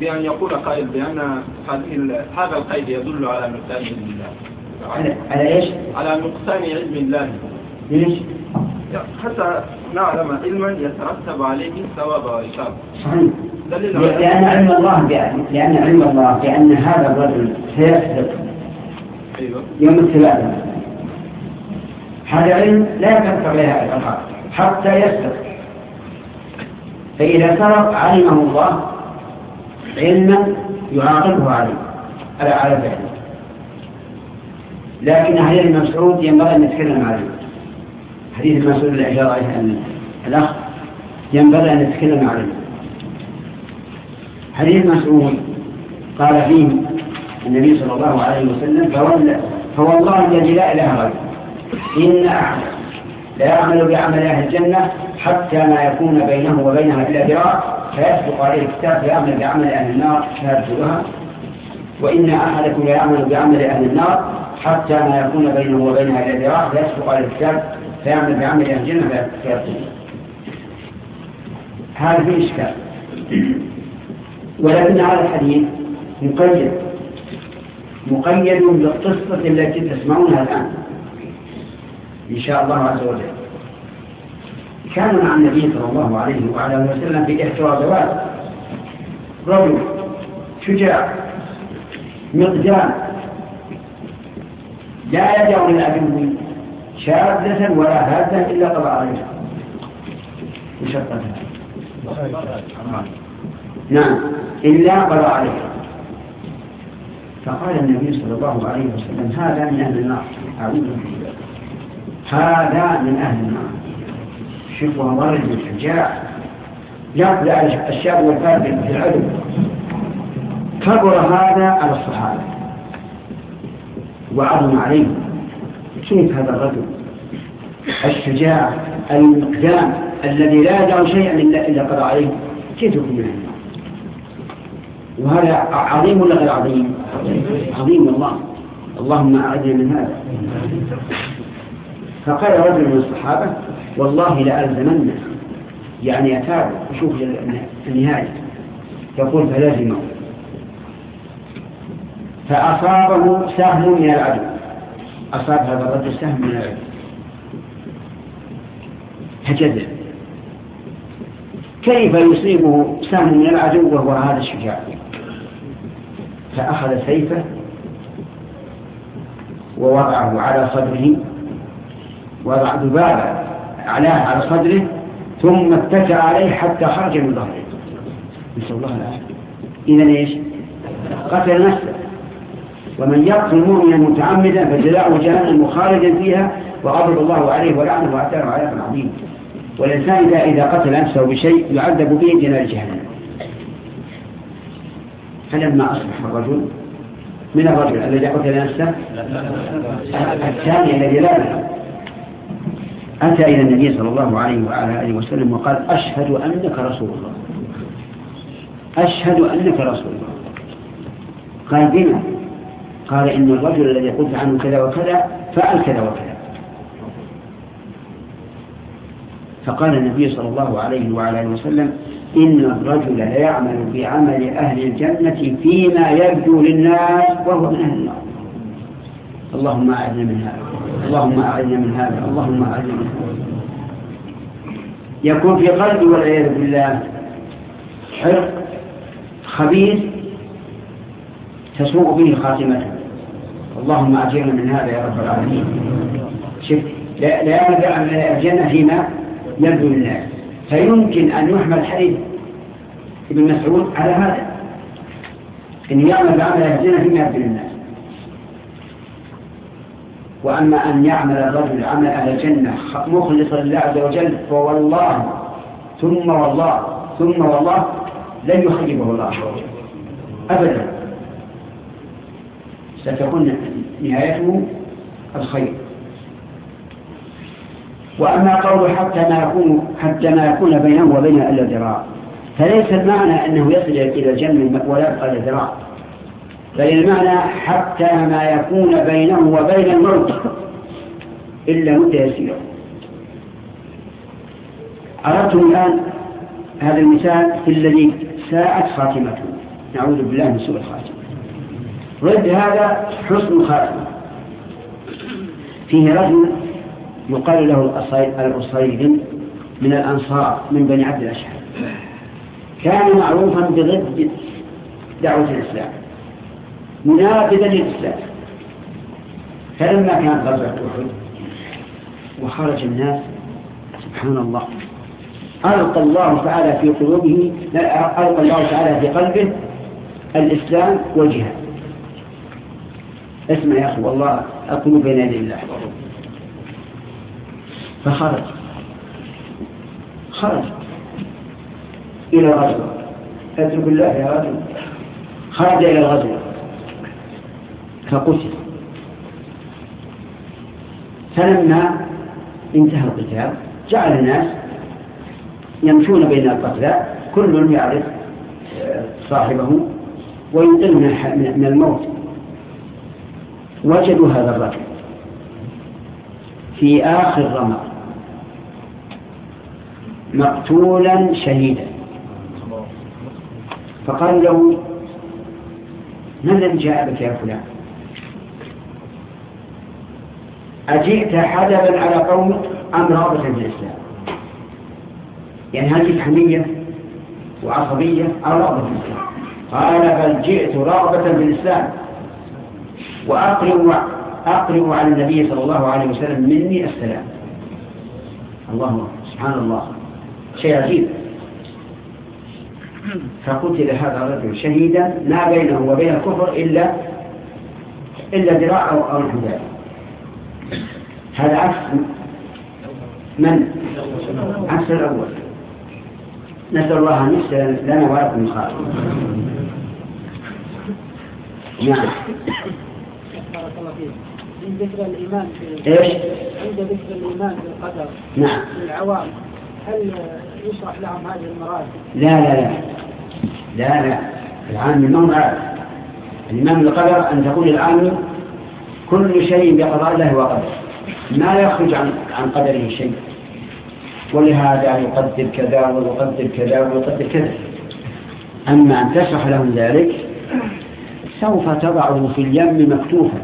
بأن يقول قائل بأن هذا القيد يدل على نقصان علم الله على, على إيش؟ على نقصان علم الله ليش؟ حتى نعلم علما يترتب عليه ثواب وعقاب صحيح لأن علم الله بأن لأن علم الله بأن هذا الرجل سيسرق أيوه. يوم الثلاثاء هذا علم لا يترتب عليه العقاب حتى يسرق فإذا سرق علمه الله علما يعاقبه عليه على على فعله. لكن حديث المسعود ينبغي أن نتكلم عليه. حديث المسعود الأشار الأخ ينبغي أن نتكلم عليه. حديث مسعود؟ قال فيه النبي صلى الله عليه وسلم فوالله الذي لا إله غيره إن أحد لا يعمل بعمل أهل الجنة حتى ما يكون بينه وبينها إلا ذراع فيسبق عليه الكتاب فيعمل بعمل أهل النار فيدخلها وإن أحدكم لا يعمل بعمل أهل النار حتى ما يكون بينه وبينها إلا ذراع فيسبق على الكتاب فيعمل بعمل أهل الجنة فيدخل هذا فيه إشكال. ولكن هذا الحديث مقيد. مقيد بالقصة التي تسمعونها الآن. إن شاء الله عز وجل. كان مع النبي صلى الله عليه وعلى وسلم في إحدى غزوات رجل شجاع مقدام لا يدع للعدو شاذة ولا هادة إلا قضى عليها مشقتها نعم. إلا قضى عليها. فقال النبي صلى الله عليه وسلم هذا من أهل النار. أعوذ بالله. هذا من أهل النار. شوفوا مرض الشجاع يقضي على الشاب والفاسد في العدو كبر هذا على الصحابة. وعظم عليه كيف هذا الرجل؟ الشجاع المقدام الذي لا يدع شيئا إلا قضى عليه. كيف يكون وهذا عظيم ولا غير عظيم؟ عظيم الله اللهم أعدنا من هذا. فقال رجل من الصحابة والله لألزمن يعني أتابع وشوف النهاية. يقول فلازمه فأصابه سهم من العدو. أصاب هذا الرجل سهم من العدو. فجزع كيف يصيبه سهم من العدو وهو هذا الشجاع؟ فأخذ سيفه ووضعه على صدره وضع ذبابة علاه على صدره ثم اتكى عليه حتى خرج من ظهره. نسأل الله العافية. إذا إيش؟ قتل نفسه. ومن يقتل مؤمنا متعمدا فجزاؤه جهنم خالدا فيها وغضب الله عليه ولعنه واعتبره عذابا عظيما. والإنسان إذا إذا قتل نفسه بشيء يعذب به جنار جهنم. فلما أصبح الرجل من الرجل الذي قتل نفسه؟ الثاني الذي لا أتى إلى النبي صلى الله عليه وعلى آله وسلم وقال أشهد أنك رسول الله. أشهد أنك رسول الله. قال بما؟ قال إن الرجل الذي قلت عنه كذا وكذا فعل كذا وكذا. فقال النبي صلى الله عليه وعلى آله وسلم إن الرجل ليعمل بعمل أهل الجنة فيما يبدو للناس وهو من أهل النار. اللهم أعذنا من هذا. اللهم أعذنا من هذا. اللهم أعذنا من هذا. يكون في قلبي والعياذ بالله حرق خبيث تسوء به خاتمته اللهم أجرنا من هذا يا رب العالمين. شف لا لا الجنة فيما يبدو للناس. فيمكن أن يحمل حديث ابن مسعود على هذا. أن يعمل بعمل الجنة فيما يبدو للناس. وأما أن يعمل الرجل عمل أهل الجنة مخلصا لله عز وجل فوالله ثم والله ثم والله لن يخيبه الله أبدا. ستكون نهايته الخير. وأما قول حتى ما يكون حتى ما يكون بينه وبينها إلا ذراع. فليس المعنى أنه يصل إلى الجنة ولا يبقى إلا ذراع. بل المعنى حتى ما يكون بينه وبين الموت إلا مدة يسيرة. أردتم الآن هذا المثال في الذي ساءت خاتمته. نعوذ بالله من سوء الخاتمة. ضد هذا حسن الخاتمة فيه رجل يقال له الأصيد من الأنصار من بني عبد الأشهر كان معروفا بضد دعوة الإسلام منافذا للإسلام. فلما كانت غزوة أحد وخرج الناس سبحان الله ألقى الله تعالى في قلوبه ألقى الله تعالى في قلبه الإسلام والجهاد اسمع يا أخي والله أقول بين يدي الله. فخرج. خرج. إلى الغزوة. اترك الله يا رجل. خرج إلى الغزوة. فقتل. فلما انتهى القتال جعل الناس يمشون بين القتلى. كل يعرف آه، صاحبه وينقذ من الموت. وجدوا هذا الرجل في آخر رمق مقتولا شهيدا فقال له ما الذي جاء بك يا فلان؟ أجئت حدبا على قومك أم رغبة في الإسلام؟ يعني هل فيك حمية وعصبية أو رغبة في الإسلام؟ قال بل جئت رغبة في الإسلام. على النبي صلى الله عليه وسلم مني السلام. الله سبحان الله. شيء عجيب. فقتل هذا الرجل شهيدا ما بينه وبين الكفر إلا إلا ذراع أو نحو ذلك هذا عكس من؟ عكس الأول. نسأل الله أن يسلم لنا ولكم الخير نعم. عند ذكر الإيمان في إيش؟ عند ذكر الإيمان بالقدر نعم. للعوام هل يشرح لهم هذه المراتب؟ لا لا لا. لا لا. ما هو عارف الإمام بالقدر أن تقول العام كل شيء بقضاء الله وقدره. ما يخرج عن عن قدره شيء. ولهذا يقدر كذا ويقدر كذا ويقدر كذا. أما أن تشرح لهم ذلك سوف تضعه في اليم مكتوفا.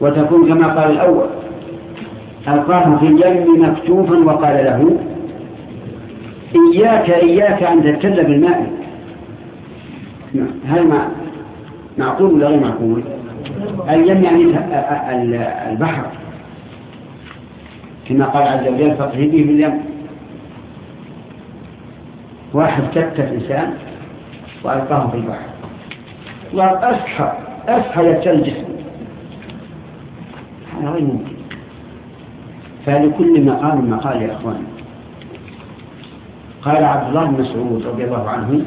وتكون كما قال الأول. ألقاه في اليم مكتوفا وقال له إياك إياك أن تبتل بالماء. هل مع معقول ولا غير معقول؟ اليم يعني البحر. كما قال عز وجل فاقه به باليم واحد كتف إنسان وألقاه في البحر. وأسحى أسحى يبتل جسمه هذا غير ممكن. فلكل مقام مقال يا أخوان. قال عبد الله بن مسعود رضي الله عنه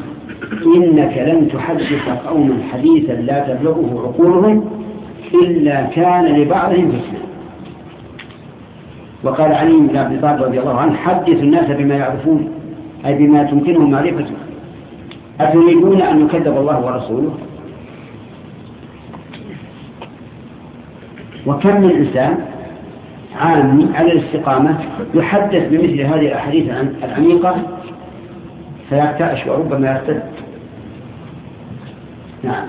إنك لن تحدث قوما حديثا لا تبلغه عقولهم إلا كان لبعضهم فتنة وقال علي بن عبد طالب رضي الله عنه حدث الناس بما يعرفون أي بما تمكنهم معرفته أتريدون أن يكذب الله ورسوله؟ وكم من إنسان عامي على الاستقامة يحدث بمثل هذه الأحاديث العميقة فيرتعش وربما يرتد. نعم.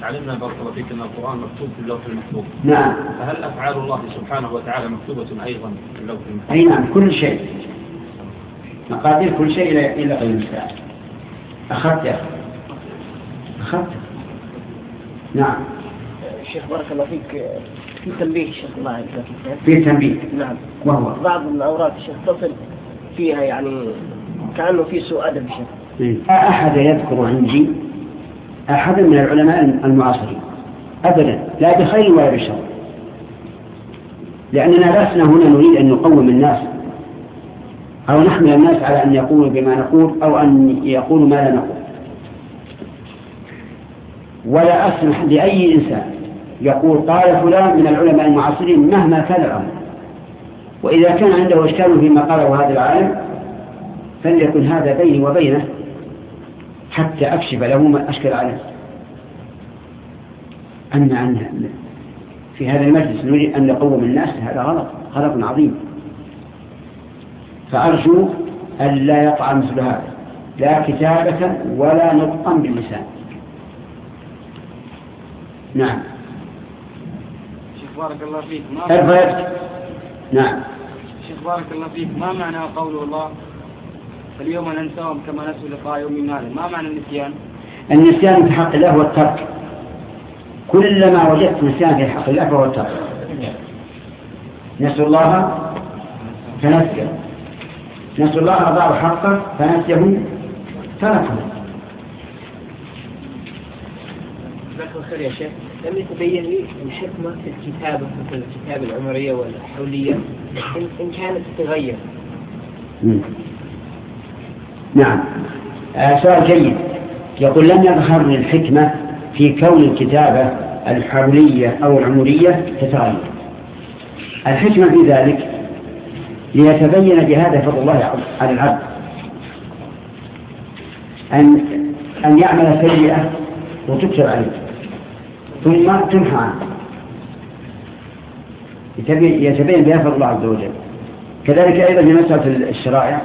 تعلمنا بارك الله فيك أن القرآن مكتوب في اللوح المحفوظ نعم. فهل أفعال الله سبحانه وتعالى مكتوبة أيضا في اللوح المحفوظ أي نعم كل شيء. مقادير كل شيء إلى إلى قيم الساعة أخذت يا أخي. أخذت. نعم. شيخ بارك الله فيك. في تنبيه شيخ الله يجزاك في تنبيه؟ نعم. وهو؟ بعض الأوراق شيخ تصل فيها يعني كأنه في سوء أدب شيخ. إيه. أحد يذكر عندي أحد من العلماء المعاصرين. أبدا. لا بخير ولا بشر. لأننا لسنا هنا نريد أن نقوم الناس. أو نحمل الناس على أن يقولوا بما نقول أو أن يقولوا ما لا نقول. ولا أسمح لأي إنسان يقول قال فلان من العلماء المعاصرين مهما كان الأمر. وإذا كان عنده إشكال فيما قاله هذا العالم فليكن هذا بيني وبينه حتى أكشف له ما أشكل عليه. أن عنه في هذا المجلس نريد أن نقوم الناس هذا غلط غلط عظيم. فأرجو أن لا يقع مثل هذا لا كتابة ولا نطقا باللسان. نعم. بارك الله فيك. ما ارفع يدك نعم. شيخ بارك الله فيك. ما معنى قول الله؟ اليوم ننساهم كما نسوا لقاء يوم هذا. ما معنى النسيان؟ النسيان في حق الله هو الترك كلما وجدت نسيان في حق الله فهو الترك نسوا الله فنسيه نسوا الله أضاعوا حقه فنسيه تركه جزاك الله خير يا شيخ. لم يتبين لي الحكمة في الكتابة مثل الكتابة العمرية والحولية إن, كانت تتغير. نعم. آه سؤال جيد. يقول لم يظهر لي الحكمة في كون الكتابة الحولية أو العمرية تتغير. الحكمة في ذلك ليتبين بهذا فضل الله على العبد. أن أن يعمل سيئة وتكتب عليه. ثم تنحى عنه. يتبين بها فضل الله عز وجل. كذلك أيضا في مسألة الشرائع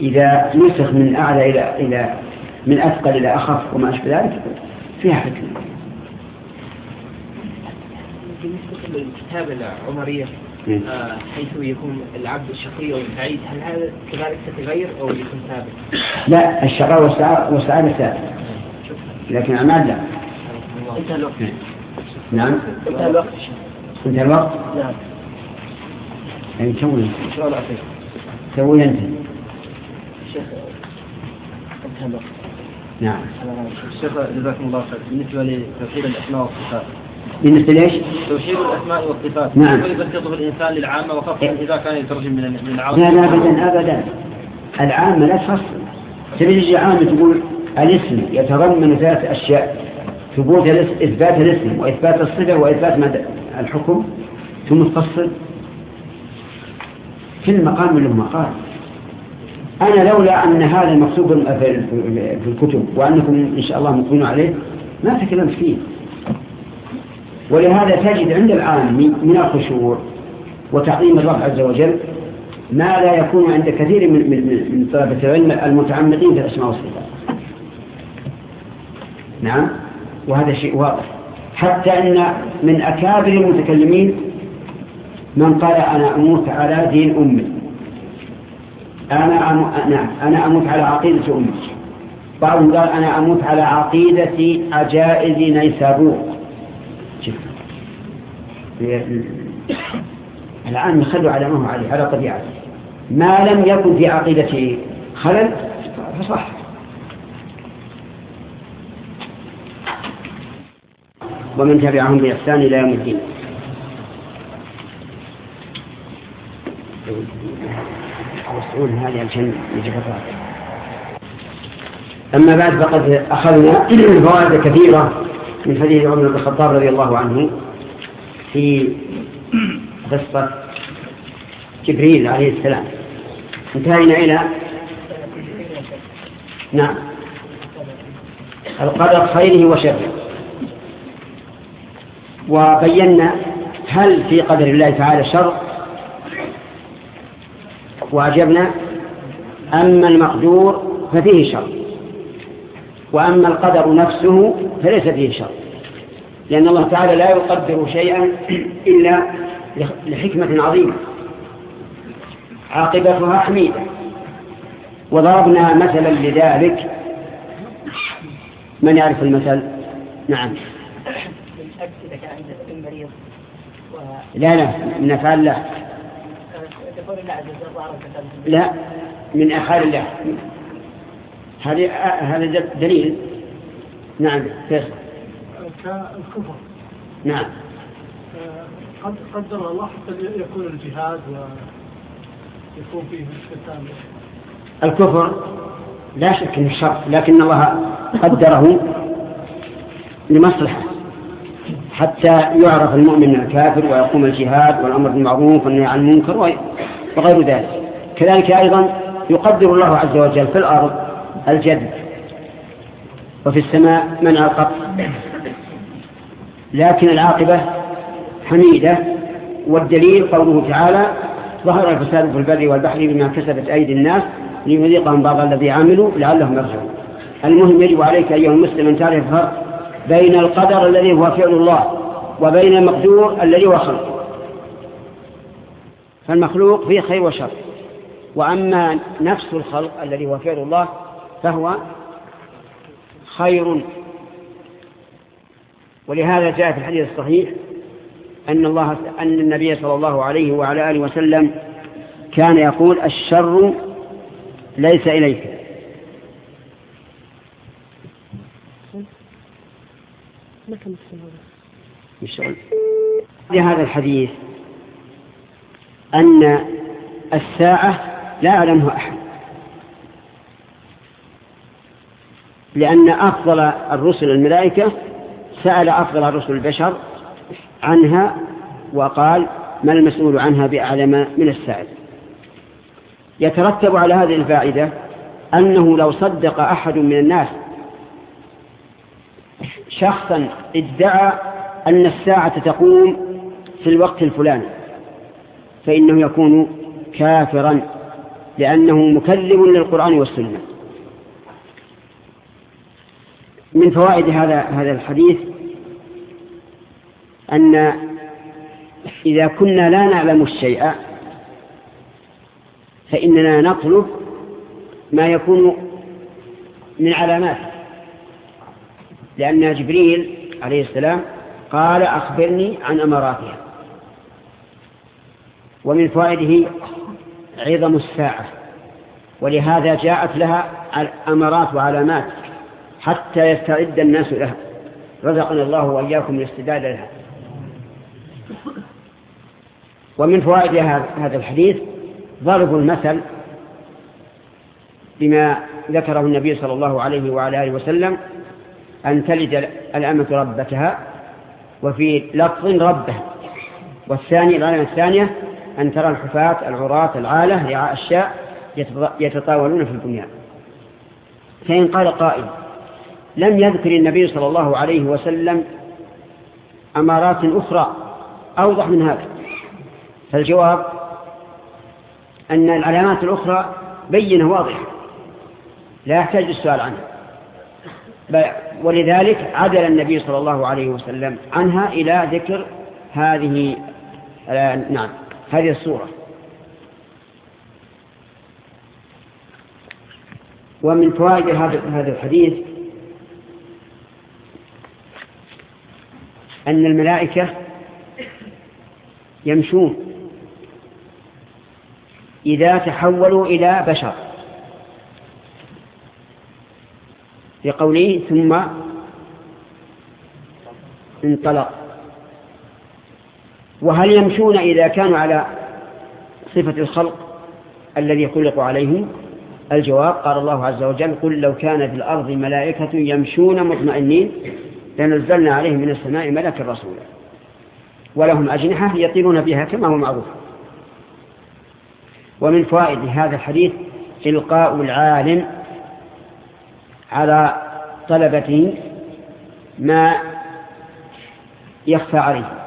إذا نسخ من أعلى إلى إلى من أثقل إلى أخف وما أشبه ذلك فيها حكمة بالنسبة للكتابة العمرية مم. آه، حيث يكون العبد الشقي والسعيد هل هذا كذلك ستغير أو يكون ثابت؟ لا الشقاء والسعادة والسعادة ثابت لكن أعمال لا. انتهى الوقت. نعم. انتهى الوقت. انتهى الوقت؟ نعم. يعني أخير سوي أنت؟ شيخ انتهى الوقت. نعم. الشيخ جزاكم الله خير. بالنسبة لتوحيد الأسماء والصفات. بالنسبة ليش؟ توحيد الأسماء والصفات. نعم. ويبسطه الإنسان للعامة وخاصة إذا كان يترجم من من العرب لا لا أبدا أبدا. العامة لا تفصل. تبي تجي عامة تقول الاسم يتضمن ثلاث أشياء. ثبوت الاسم إثبات الاسم وإثبات الصفة وإثبات الحكم. ثم تفصل. كل مقام له مقال أنا لولا أن هذا مكتوب في في الكتب وأنكم إن شاء الله مقبلون عليه ما تكلمت فيه. ولهذا تجد عند العام من الخشوع وتعظيم الرب عز وجل ما لا يكون عند كثير من من من طلبة العلم المتعمقين في الأسماء والصفات. نعم؟ وهذا شيء واضح. حتى أن من أكابر المتكلمين من قال أنا أموت على دين أمي. أنا أم... نعم أنا أموت على عقيدة أمي. بعضهم قال أنا أموت على عقيدة عجائز نيسابور. الآن نخلوا على ما هو عليه على طبيعته. ما لم يكن في عقيدته خلل فصح ومن تبعهم بإحسان إلى يوم الدين. مسؤول هذه عشان يجي الرابع أما بعد فقد أخذنا فوائد كثيرة من حديث عمر بن الخطاب رضي الله عنه في قصة جبريل عليه السلام. انتهينا إلى نعم. القدر خيره وشره. وبينا هل في قدر الله تعالى شر؟ وأجبنا. أما المقدور ففيه شر. وأما القدر نفسه فليس فيه شر. لأن الله تعالى لا يقدر شيئا *clears throat* إلا لحكمة عظيمة. عاقبتها حميدة. وضربنا مثلا لذلك. من يعرف المثل؟ نعم بالأكس إذا كان عند ابن مريض لا لا من أفعال الله. لا من أفعال الله. هذا د- دليل. نعم فيصل كالكفر. نعم. قد قدر الله حتى يكون الجهاد ويكون فيه القتال. الكفر لا شك إنه شر لكن الله قدره لمصلحة. حتى يعرف المؤمن من الكافر ويقوم الجهاد والأمر بالمعروف والنهي عن المنكر وغير- ذلك. كذلك أيضا يقدر الله عز وجل في الأرض الجد وفي السماء منع القطر لكن العاقبة حميدة والدليل قوله تعالى ظهر الفساد في البر والبحر بما كسبت أيدي الناس ليذيقهم بعض الذي عملوا لعلهم يرجعون. المهم يجب عليك أيها المسلم أن تعرف الفرق بين القدر الذي هو فعل الله وبين المقدور الذي هو خلق فالمخلوق فيه خير وشر. وأما نفس الخلق الذي هو فعل الله فهو خير. ولهذا جاء في الحديث الصحيح أن الله أن النبي صلى الله عليه وعلى آله وسلم كان يقول الشر ليس إليك. لهذا الحديث أن الساعة لا يعلمها أحد. لأن أفضل الرسل الملائكة سأل أفضل الرسل البشر عنها وقال ما المسؤول عنها بأعلم من السائل. يترتب على هذه الفائدة أنه لو صدق أحد من الناس شخصا ادعى أن الساعة تقوم في الوقت الفلاني فإنه يكون كافرا لأنه مكذب للقرآن والسنة. من فوائد هذا هذا الحديث أن إذا كنا لا نعلم الشيء فإننا نطلب ما يكون من علامات. لأن جبريل عليه السلام قال أخبرني عن أماراتها ومن فوائده عظم الساعة. ولهذا جاءت لها أمارات وعلامات حتى يستعد الناس لها. رزقنا الله وإياكم الاستداد لها. ومن فوائد هذا الحديث ضرب المثل بما ذكره النبي صلى الله عليه وعلى آله وسلم أن تلد الأمة ربتها وفي لفظ ربه والثاني العلامة الثانية أن ترى الحفاة العراة العالة رعاء الشاء يتطاولون في البنيان. فإن قال قائل لم يذكر النبي صلى الله عليه وسلم أمارات أخرى أوضح من هذا. فالجواب أن العلامات الأخرى بينة واضحة لا يحتاج السؤال عنها. ولذلك عدل النبي صلى الله عليه وسلم عنها إلى ذكر هذه نعم هذه الصورة ومن فوائد هذا الحديث أن الملائكة يمشون إذا تحولوا إلى بشر. في قوله ثم انطلق. وهل يمشون إذا كانوا على صفة الخلق الذي خلقوا عليه الجواب قال الله عز وجل قل لو كان في الأرض ملائكة يمشون مطمئنين لنزلنا عليهم من السماء ملك رسولا. ولهم أجنحة يطيرون بها كما هو معروف. ومن فوائد هذا الحديث إلقاء العالم على طلبته ما يخفى عليه.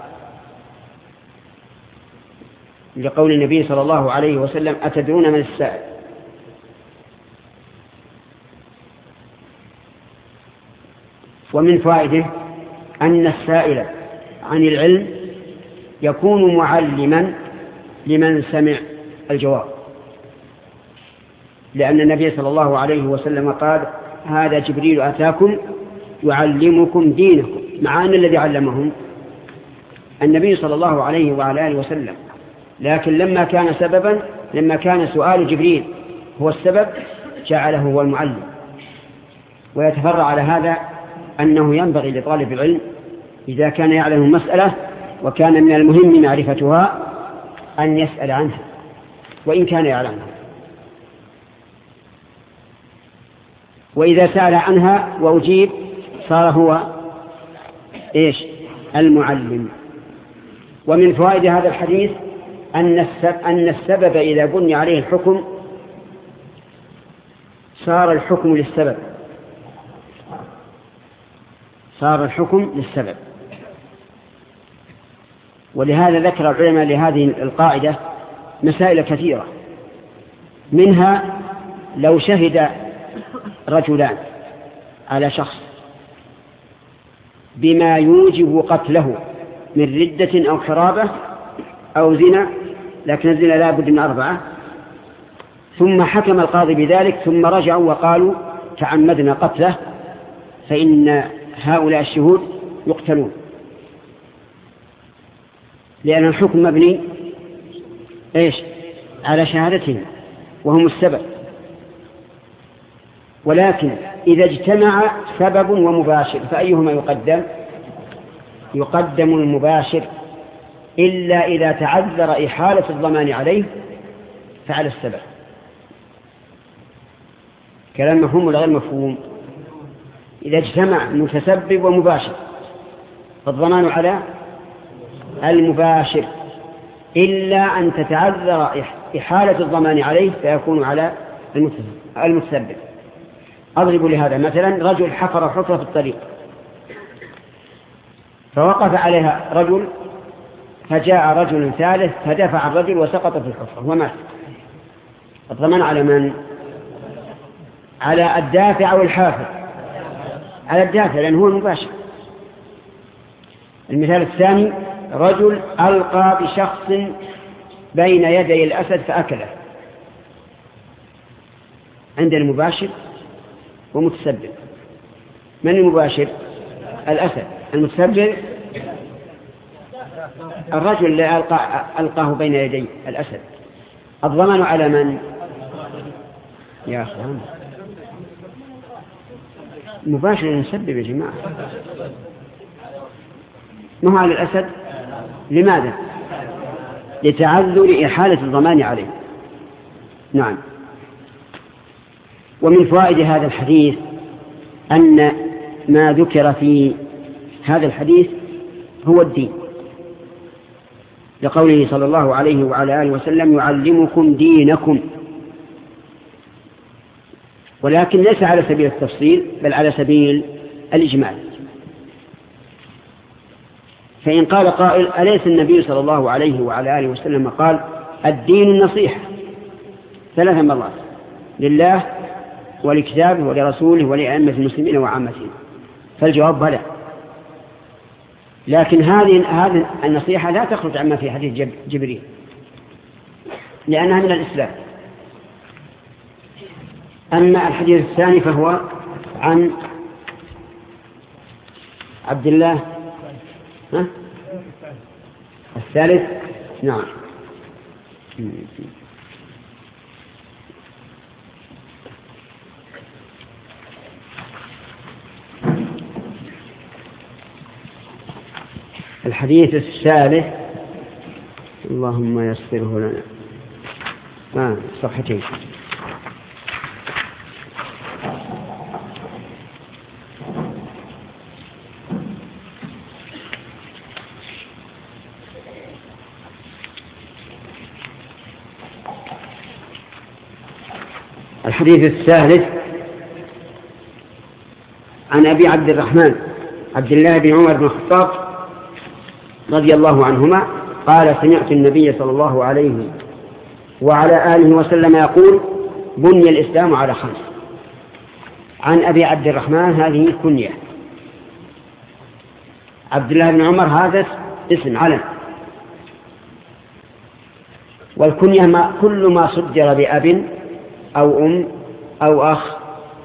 لقول النبي صلى الله عليه وسلم أتدرون من السائل؟ ومن فائده أن السائل عن العلم يكون معلما لمن سمع الجواب. لأن النبي صلى الله عليه وسلم قال هذا جبريل أتاكم يعلمكم دينكم مع أن الذي علمهم النبي صلى الله عليه وعلى آله وسلم. لكن لما كان سببا لما كان سؤال جبريل هو السبب جعله هو المعلم. ويتفرع على هذا أنه ينبغي لطالب العلم إذا كان يعلم مسألة وكان من المهم معرفتها أن يسأل عنها وإن كان يعلمها. وإذا سأل عنها وأجيب صار هو إيش؟ المعلم. ومن فوائد هذا الحديث أن السبب إذا بني عليه الحكم صار الحكم للسبب. صار الحكم للسبب. ولهذا ذكر العلماء لهذه القاعدة مسائل كثيرة. منها لو شهد رجلان على شخص بما يوجب قتله من ردة أو حرابة أو زنا لكن الزنا لا بد من أربعة. ثم حكم القاضي بذلك ثم رجعوا وقالوا تعمدنا قتله فإن هؤلاء الشهود يقتلون. لأن الحكم مبني إيش؟ على شهادتهم وهم السبب. ولكن إذا اجتمع سبب ومباشر فأيهما يقدم؟ يقدم المباشر إلا إذا تعذر إحالة الضمان عليه فعلى السبب. كلام مفهوم ولا غير مفهوم؟ إذا اجتمع متسبب ومباشر فالضمان على المباشر إلا أن تتعذر إحالة الضمان عليه فيكون على المتسبب. أضرب لهذا مثلا رجل حفر حفرة في الطريق فوقف عليها رجل فجاء رجل ثالث فدفع الرجل وسقط في الحفرة ومات. الضمان على من؟ على الدافع أو الحافظ على الدافع لأنه هو المباشر. المثال الثاني رجل ألقى بشخص بين يدي الأسد فأكله. عند المباشر ومتسبب. من المباشر؟ الأسد. المتسبب؟ الرجل اللي ألقى ألقاه بين يدي الأسد. الضمان على من؟ يا أخوان. مباشر المسبب يا جماعة. ما هو على الأسد؟ لماذا؟ لتعذر إحالة الضمان عليه. نعم. ومن فوائد هذا الحديث أن ما ذكر في هذا الحديث هو الدين. لقوله صلى الله عليه وعلى آله وسلم يعلمكم دينكم. ولكن ليس على سبيل التفصيل بل على سبيل الإجمال. فإن قال قائل أليس النبي صلى الله عليه وعلى آله وسلم قال الدين النصيحة ثلاث مرات لله ولكتابه ولرسوله ولأئمة المسلمين وعامتهم. فالجواب بلى. لكن هذه هذه النصيحة لا تخرج عما في حديث جبريل. لأنها من الإسلام. أما الحديث الثاني فهو عن عبد الله. ها؟ الثالث؟ نعم. الحديث الثالث. اللهم يسره لنا. آه صفحتين. الحديث الثالث. عن أبي عبد الرحمن عبد الله بن عمر بن الخطاب رضي الله عنهما قال سمعت النبي صلى الله عليه وعلى آله وسلم يقول بني الإسلام على خمس. عن أبي عبد الرحمن هذه كنية. عبد الله بن عمر هذا اسم علم. والكنية ما كل ما صدر بأب أو أم أو أخ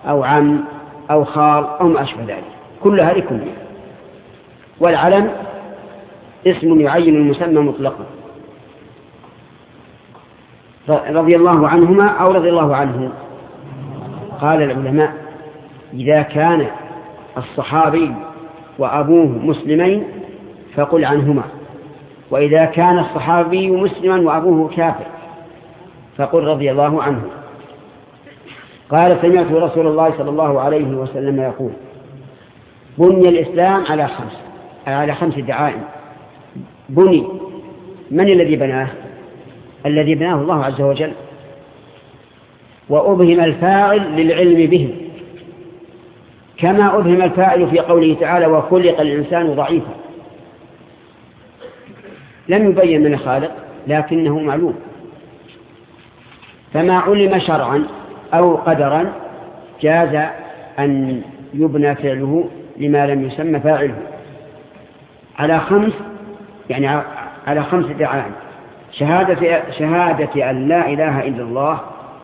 أو عم أو خال أو ما أشبه ذلك. كل هذه كنية والعلم اسم يعين المسمى مطلقا. رضي الله عنهما أو رضي الله عنه؟ قال العلماء إذا كان الصحابي وأبوه مسلمين فقل عنهما وإذا كان الصحابي مسلما وأبوه كافر فقل رضي الله عنه. قال سمعت رسول الله صلى الله عليه وسلم يقول بني الإسلام على خمس على خمس دعائم. بني من الذي بناه؟ الذي بناه الله عز وجل. وأبهم الفاعل للعلم به. كما أبهم الفاعل في قوله تعالى وخلق الإنسان ضعيفا. لم يبين من الخالق لكنه معلوم. فما علم شرعا أو قدرا جاز أن يبنى فعله لما لم يسمى فاعله. على خمس يعني على خمس دعائم شهادة, شهادة أن لا إله إلا الله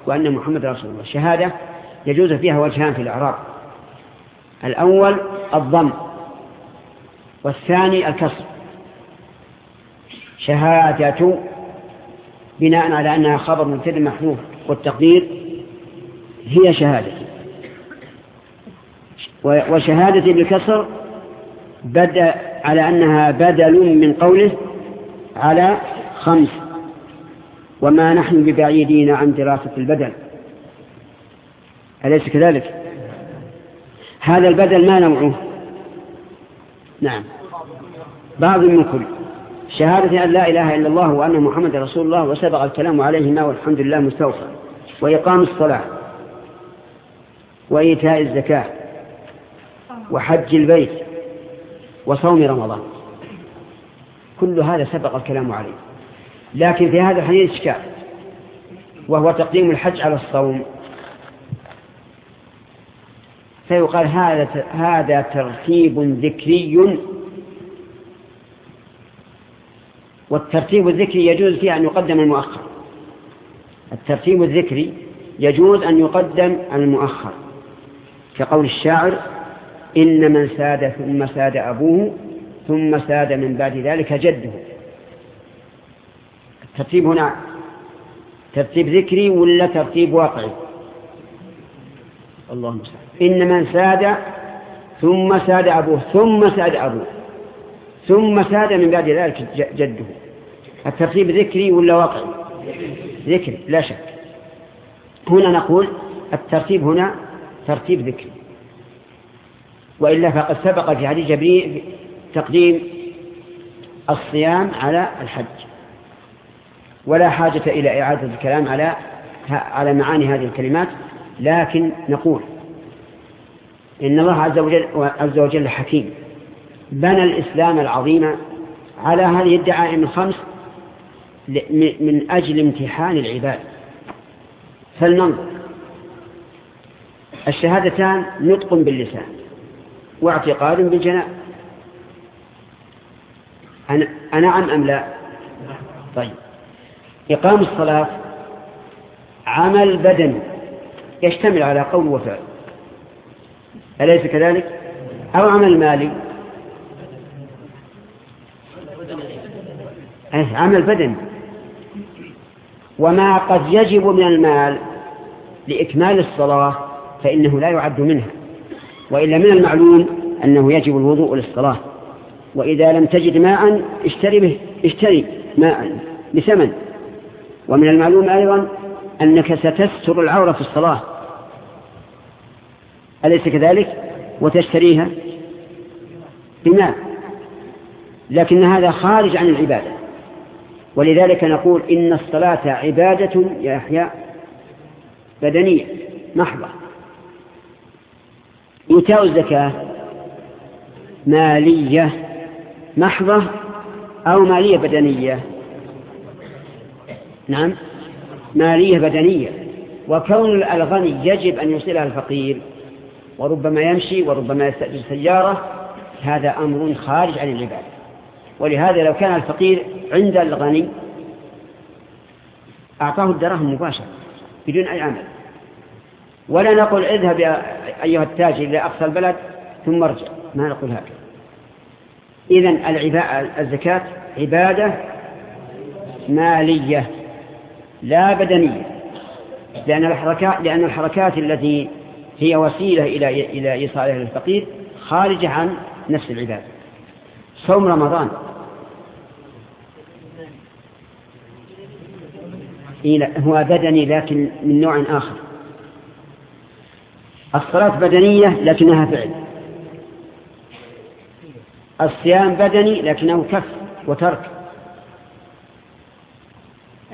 وأن محمد رسول الله. شهادة يجوز فيها وجهان في الإعراب. الأول الضم والثاني الكسر. شهادة بناء على أنها خبر مبتدا محذوف والتقدير هي شهادة. وشهادة بالكسر بدأ على أنها بدل من قوله على خمس وما نحن ببعيدين عن دراسة البدل. أليس كذلك؟ هذا البدل ما نوعه؟ نعم. بعض من كل شهادة أن لا إله إلا الله وأن محمد رسول الله وسبق الكلام عليهما والحمد لله مستوفى. وإقام الصلاة. وإيتاء الزكاة. وحج البيت. وصوم رمضان. كل هذا سبق الكلام عليه. لكن في هذا الحديث إشكال. وهو تقديم الحج على الصوم. فيقال هذا هذا ترتيب ذكري. والترتيب الذكري يجوز فيه أن يقدم المؤخر. الترتيب الذكري يجوز أن يقدم المؤخر. كقول الشاعر إن من ساد ثم ساد أبوه ثم ساد من بعد ذلك جده. الترتيب هنا ترتيب ذكري ولا ترتيب واقعي؟ اللهم صل إن من ساد ثم ساد أبوه ثم ساد أبوه ثم ساد من بعد ذلك جده. الترتيب ذكري ولا واقعي؟ ذكري لا شك. هنا نقول الترتيب هنا ترتيب ذكري. وإلا فقد سبق في حديث جبريل تقديم الصيام على الحج. ولا حاجة إلى إعادة الكلام على على معاني هذه الكلمات لكن نقول إن الله عز وجل, عز وجل حكيم. بنى الإسلام العظيم على هذه الدعائم الخمس من أجل امتحان العباد. فلننظر. الشهادتان نطق باللسان. واعتقاد بالجنان أنا أنعم أم لا؟ طيب. إقام الصلاة عمل بدني يشتمل على قول وفعل. أليس كذلك؟ أو عمل مالي؟ أيه عمل بدني وما قد يجب من المال لإكمال الصلاة فإنه لا يعد منها. وإلا من المعلوم أنه يجب الوضوء للصلاة. وإذا لم تجد ماء اشتري به اشتري ماء بثمن. ومن المعلوم أيضا أنك ستستر العورة في الصلاة. أليس كذلك؟ وتشتريها بمال لكن هذا خارج عن العبادة. ولذلك نقول إن الصلاة عبادة يا أحياء بدنية محضة. إيتاء الزكاة مالية محضة أو مالية بدنية. نعم. مالية بدنية. وكون الغني يجب أن يوصلها الفقير وربما يمشي وربما يستأجر سيارة هذا أمر خارج عن العبادة. ولهذا لو كان الفقير عند الغني أعطاه الدراهم مباشرة بدون أي عمل. ولا نقول اذهب يا أيها التاجر إلى أقصى البلد ثم ارجع. ما نقول هكذا إذن الزكاة عبادة مالية لا بدنية. لأن الحركات, لأن الحركات التي هي وسيلة إلى إلى إيصالها للفقير خارجة عن نفس العبادة. صوم رمضان. هو بدني لكن من نوع آخر. الصلاة بدنية لكنها فعل. الصيام بدني لكنه كف وترك.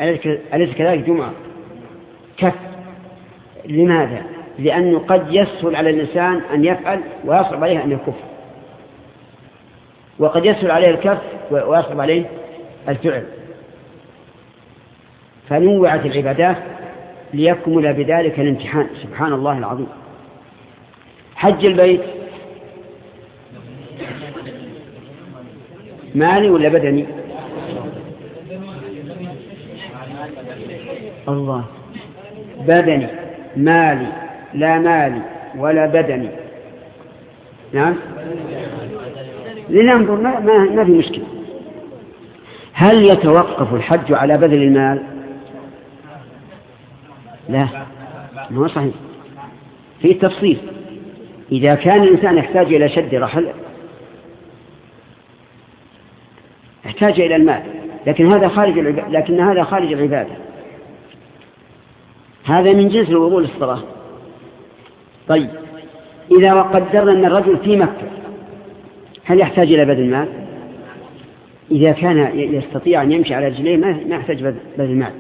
أليس كذلك جمعة؟ كف. لماذا؟ لأنه قد يسهل على الإنسان أن يفعل ويصعب عليه أن يكف. وقد يسهل عليه الكف ويصعب عليه الفعل. فنوعت العبادات ليكمل بذلك الامتحان. سبحان الله العظيم. حج البيت. مالي ولا بدني؟ الله. بدني. مالي. لا مالي ولا بدني. نعم؟ لننظر ما, ما, في مشكلة. هل يتوقف الحج على بذل المال؟ لا. ما صحيح. في تفصيل إذا كان الإنسان يحتاج إلى شد رحل احتاج إلى المال لكن هذا خارج العبادة لكن هذا خارج العبادة. هذا من جنس الوضوء للصلاة. طيب إذا قدرنا أن الرجل في مكة هل يحتاج إلى بذل المال؟ إذا كان يستطيع أن يمشي على رجليه ما يحتاج بذل المال.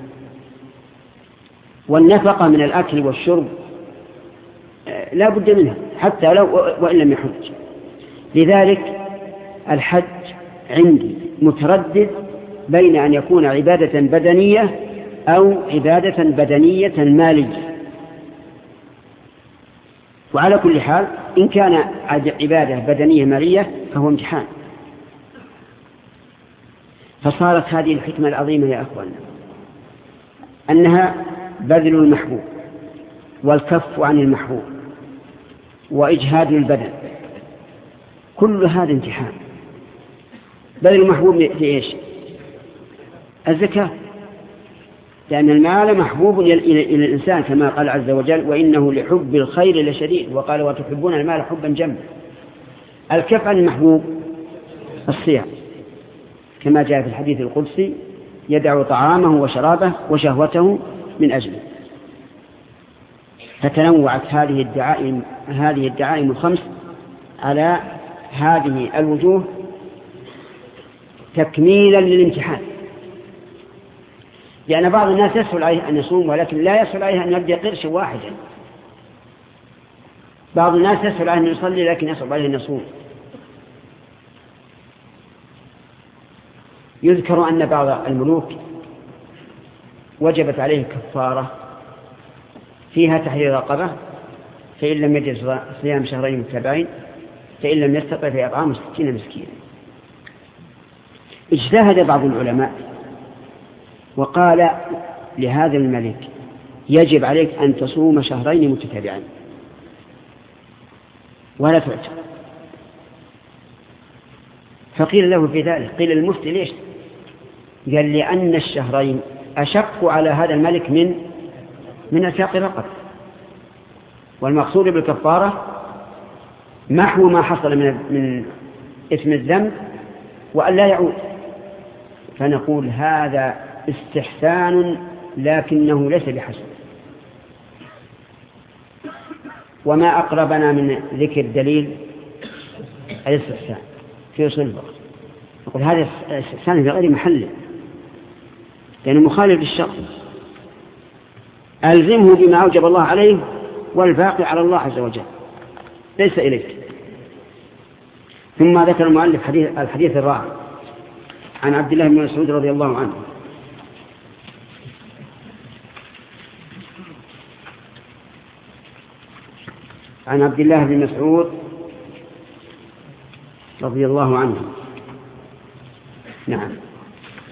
والنفقة من الأكل والشرب آه، لا بد منها. حتى لو وإن لم يحج. لذلك الحج عندي متردد بين أن يكون عبادة بدنية أو عبادة بدنية مالية. وعلى كل حال إن كان عبادة بدنية مالية فهو امتحان. فصارت هذه الحكمة العظيمة يا أخوانا أنها بذل المحبوب والكف عن المحبوب. وإجهاد البدن كل هذا امتحان بذل المحبوب في إيش الزكاة. لأن المال محبوب إلى الإنسان كما قال عز وجل وإنه لحب الخير لشديد. وقال وتحبون المال حبا جما الكف عن المحبوب الصيام. كما جاء في الحديث القدسي يدع طعامه وشرابه وشهوته من أجله. فتنوعت هذه الدعائم هذه الدعائم الخمس على هذه الوجوه تكميلا للامتحان. لأن بعض الناس يسهل عليه أن يصوم ولكن لا يسهل عليه أن يبدأ قرش واحدا. بعض الناس يسهل عليه أن يصلي لكن يصعب عليه أن يصوم. يذكر أن بعض الملوك وجبت عليه كفارة. فيها تحرير رقبة فإن لم يجد صيام شهرين متابعين فإن لم يستطع في أطعام ستين مسكينا. اجتهد بعض العلماء وقال لهذا الملك يجب عليك أن تصوم شهرين متتابعين. ولا تعتق فقيل له في ذلك قيل المفتي ليش؟ قال لأن الشهرين أشق على هذا الملك من من أساق رقب والمقصود بالكفارة محو ما حصل من من اسم الذنب وأن لا يعود. فنقول هذا استحسان لكنه ليس بحسن. وما أقربنا من ذكر دليل الاستحسان في صلبه نقول هذا استحسان في غير محله. لأنه مخالف للشخص ألزمه بما أوجب الله عليه والباقي على الله عز وجل. ليس إليك. ثم ذكر المؤلف حديث الحديث الرابع عن عبد الله بن مسعود رضي الله عنه. عن عبد الله بن مسعود رضي الله عنه. نعم.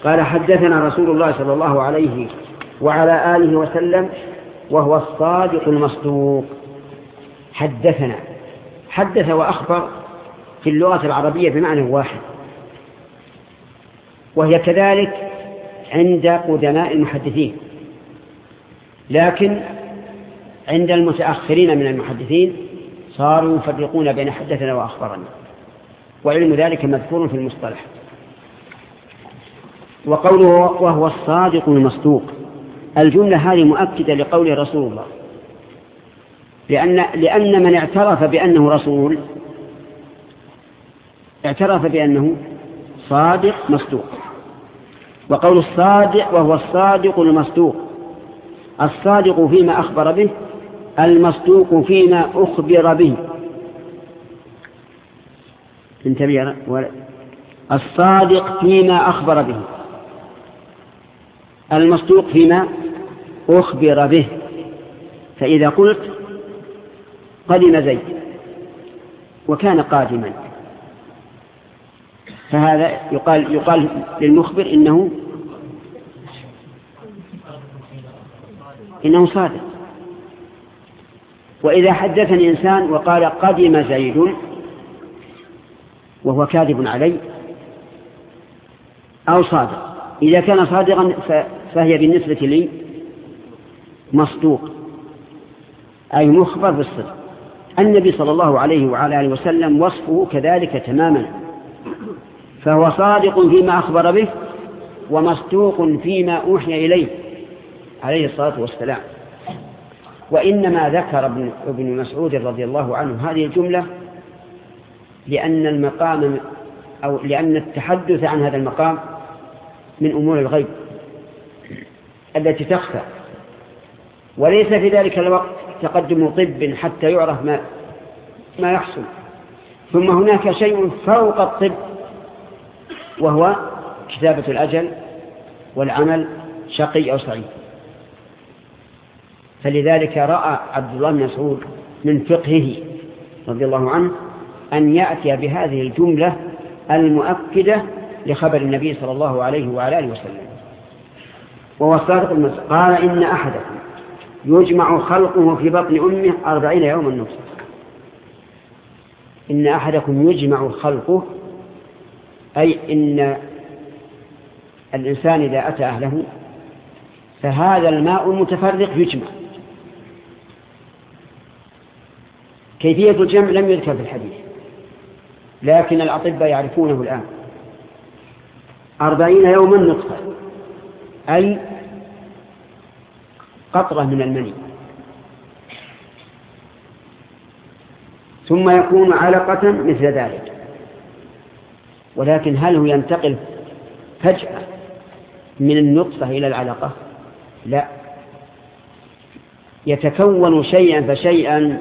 قال حدثنا رسول الله صلى الله عليه وعلى آله وسلم وهو الصادق المصدوق. حدثنا حدث وأخبر في اللغة العربية بمعنى واحد وهي كذلك عند قدماء المحدثين لكن عند المتأخرين من المحدثين صاروا يفرقون بين حدثنا وأخبرنا وعلم ذلك مذكور في المصطلح. وقوله وهو الصادق المصدوق الجملة هذه مؤكدة لقول رسول الله. لأن, لأن من اعترف بأنه رسول اعترف بأنه صادق مصدوق. وقول الصادق وهو الصادق المصدوق. الصادق فيما أخبر به المصدوق فيما أخبر به. انتبه الصادق فيما أخبر به. المصدوق فيما أخبر به. فإذا قلت قدم زيد وكان قادما. فهذا يقال, يقال للمخبر إنه إنه صادق. وإذا حدثني إنسان وقال قدم زيد وهو كاذب علي أو صادق. إذا كان صادقا فهي بالنسبة لي مصدوق. أي مخبر بالصدق. النبي صلى الله عليه وعلى آله وسلم وصفه كذلك تماما. فهو صادق فيما أخبر به ومصدوق فيما أوحي إليه عليه الصلاة والسلام. وإنما ذكر ابن مسعود رضي الله عنه هذه الجملة لأن المقام أو لأن التحدث عن هذا المقام من أمور الغيب التي تخفى. وليس في ذلك الوقت تقدم طب حتى يعرف ما ما يحصل. ثم هناك شيء فوق الطب وهو كتابة الأجل والعمل شقي أو سعيد. فلذلك رأى عبد الله بن مسعود من فقهه رضي الله عنه أن يأتي بهذه الجملة المؤكدة لخبر النبي صلى الله عليه وعلى آله وسلم. وهو الصادق قال إن أحدكم يجمع خلقه في بطن أمه أربعين يوما نفسه. إن أحدكم يجمع خلقه أي إن الإنسان إذا أتى أهله فهذا الماء المتفرق يجمع. كيفية الجمع لم يذكر في الحديث لكن الأطباء يعرفونه الآن. أربعين يوما نطفة أي قطرة من المني ثم يكون علقة مثل ذلك. ولكن هل هو ينتقل فجأة من النطفة إلى العلقة؟ لا. يتكون شيئا فشيئا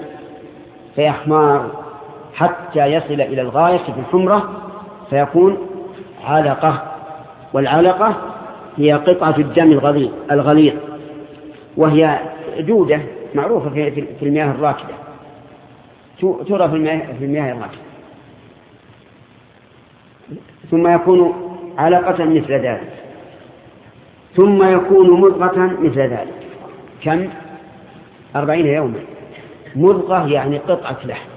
فيحمار حتى يصل إلى الغاية في الحمرة فيكون علقة. والعلقة هي قطعة الدم الغليظ. وهي جودة معروفة في المياه الراكدة. ترى في المياه, الراكدة. ثم يكون علقة مثل ذلك. ثم يكون مضغة مثل ذلك. كم؟ أربعين يوما. مضغة يعني قطعة لحم.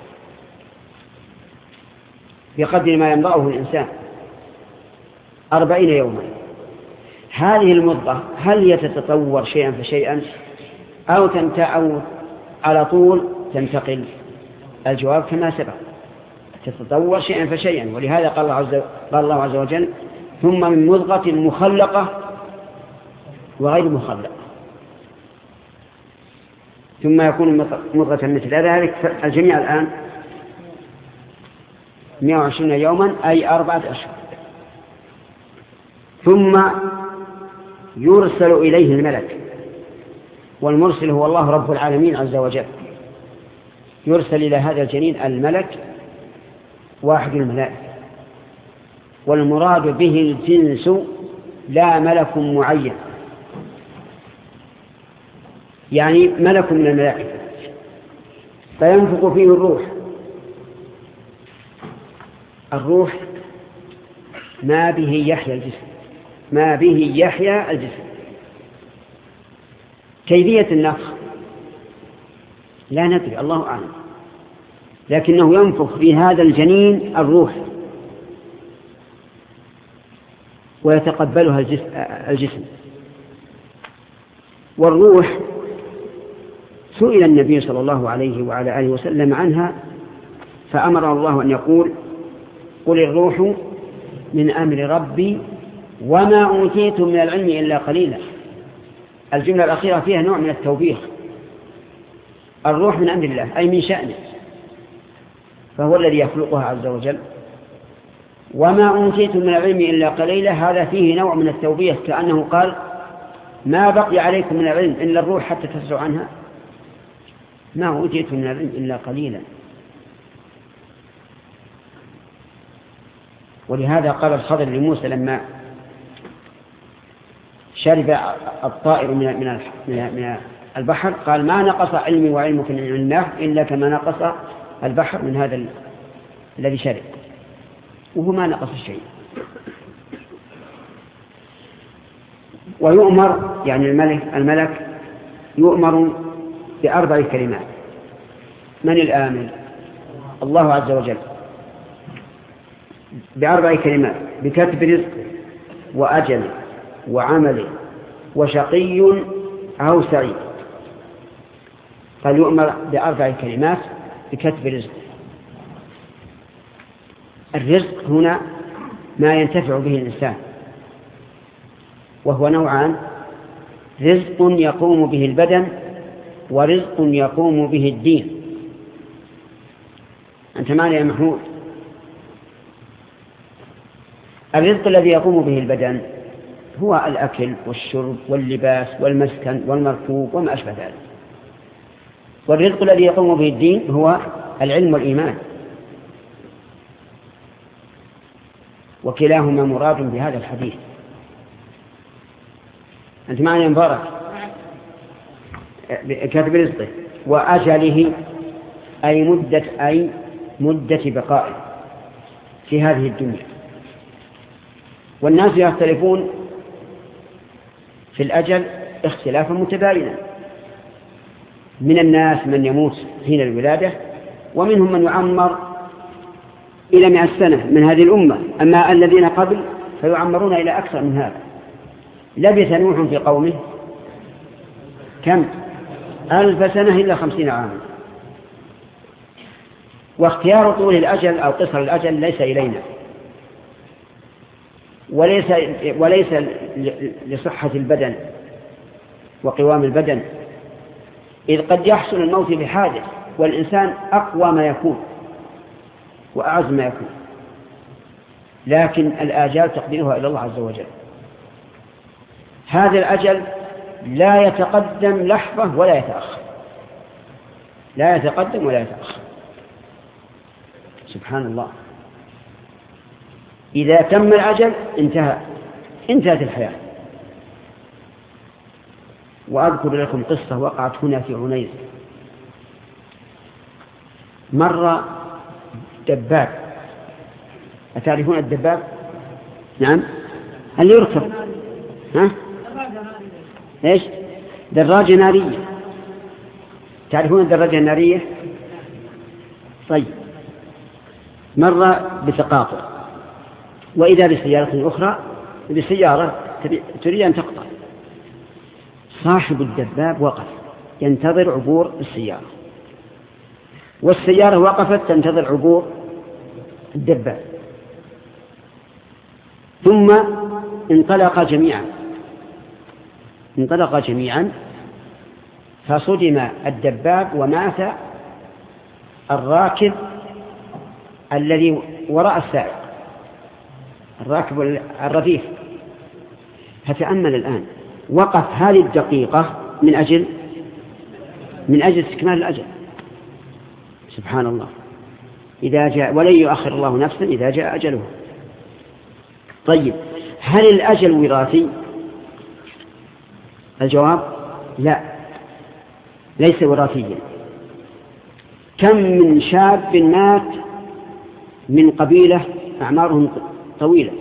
بقدر ما يمضغه الإنسان. أربعين يوما. هذه المضغة هل يتتطور شيئا فشيئا؟ أو أو على طول؟ تنتقل. الجواب كما سبق. تتطور شيئا فشيئا. ولهذا قال الله عز, قال الله عز وجل ثم من مضغة مخلقة وغير مخلقة. ثم يكون مضغة مثل ذلك. الجميع الآن 120 يوما أي أربعة أشهر. ثم يرسل إليه الملك والمرسل هو الله رب العالمين عز وجل. يرسل إلى هذا الجنين الملك واحد الملائكة والمراد به الجنس لا ملك معين. يعني ملك من الملائكة فينفق فيه الروح. الروح ما به يحيا الجسم. ما به يحيا الجسم كيفية النفخ؟ لا ندري الله أعلم. لكنه ينفخ في هذا الجنين الروح. ويتقبلها الجسم. والروح سئل النبي صلى الله عليه وعلى آله وسلم عنها فأمر الله أن يقول قل الروح من أمر ربي وما أوتيتم من العلم إلا قليلا. الجملة الأخيرة فيها نوع من التوبيخ. الروح من أمر الله أي من شأنه. فهو الذي يخلقها عز وجل. وما أوتيتم من العلم إلا قليلا هذا فيه نوع من التوبيخ. كأنه قال ما بقي عليكم من العلم إلا الروح حتى تفزعوا عنها. ما أوتيتم من العلم إلا قليلا. ولهذا قال الخضر لموسى لما شرب الطائر من من من البحر قال ما نقص علمي وعلمك من علم الله إلا كما نقص البحر من هذا الذي شرب. وهو ما نقص الشيء. ويؤمر يعني الملك الملك يؤمر بأربع كلمات. من الآمن؟ الله عز وجل. بأربع كلمات. بكتب رزق وأجل. وعمل وشقي أو سعيد. قال يؤمر بأربع كلمات بكتب رزق الرزق هنا ما ينتفع به الإنسان وهو نوعان رزق يقوم به البدن ورزق يقوم به الدين. أنت معنى يا محمود؟ الرزق الذي يقوم به البدن هو الأكل والشرب واللباس والمسكن والمركوب وما أشبه ذلك. والرزق الذي يقوم به الدين هو العلم والإيمان. وكلاهما مراد بهذا الحديث. أنت معنى مبارك؟ كاتب رزقه. وأجله أي مدة أي مدة بقائه في هذه الدنيا. والناس يختلفون في الأجل اختلافا متباينا من الناس من يموت حين الولادة ومنهم من يعمر إلى مئة سنة من هذه الأمة. أما الذين قبل فيعمرون إلى أكثر من هذا. لبث نوح في قومه كم؟ ألف سنة إلا خمسين عاما. واختيار طول الأجل أو قصر الأجل ليس إلينا. وليس, وليس لصحة البدن وقوام البدن. إذ قد يحصل الموت بحادث والإنسان أقوى ما يكون وأعز ما يكون. لكن الآجال تقديرها إلى الله عز وجل. هذا الأجل لا يتقدم لحظة ولا يتأخر. لا يتقدم ولا يتأخر. سبحان الله. إذا تم الأجل انتهى. انتهت الحياة. وأذكر لكم قصة وقعت هنا في عنيز مر دباب. أتعرفون الدباب؟ نعم. هل يركب؟ ها؟ إيش؟ دراجة نارية. تعرفون الدراجة النارية؟ طيب. مر بتقاطع وإذا بسيارة أخرى بسيارة تريد أن تقطع. صاحب الدباب وقف ينتظر عبور السيارة. والسيارة وقفت تنتظر عبور الدباب. ثم انطلق جميعا. انطلق جميعا فصدم الدباب ومات الراكب الذي وراء السائق الراكب الرفيف فتأمل الآن. وقف هذه الدقيقة من أجل من أجل استكمال الأجل. سبحان الله. إذا جاء ولن يؤخر الله نفسا إذا جاء أجله طيب. هل الأجل وراثي؟ الجواب لا. ليس وراثيا. كم من شاب مات من قبيلة أعمارهم طويلة.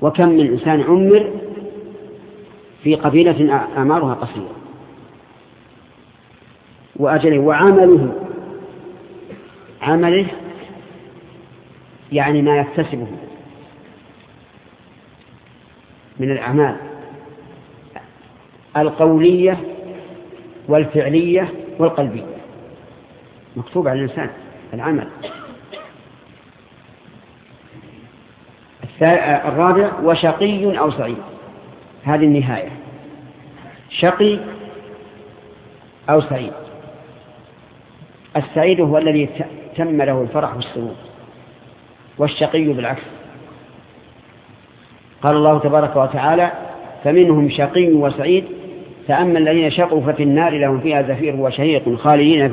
وكم من إنسان عمر في قبيلة أعمارها قصيرة. وأجله وعمله عمله يعني ما يكتسبه من الأعمال القولية والفعلية والقلبية. مكتوب على الإنسان العمل. الرابع وشقي أو سعيد. هذه النهاية. شقي أو سعيد. السعيد هو الذي تم له الفرح والسرور والشقي بالعكس. قال الله تبارك وتعالى فمنهم شقي وسعيد فأما الذين شقوا ففي النار لهم فيها زفير وشهيق خالدين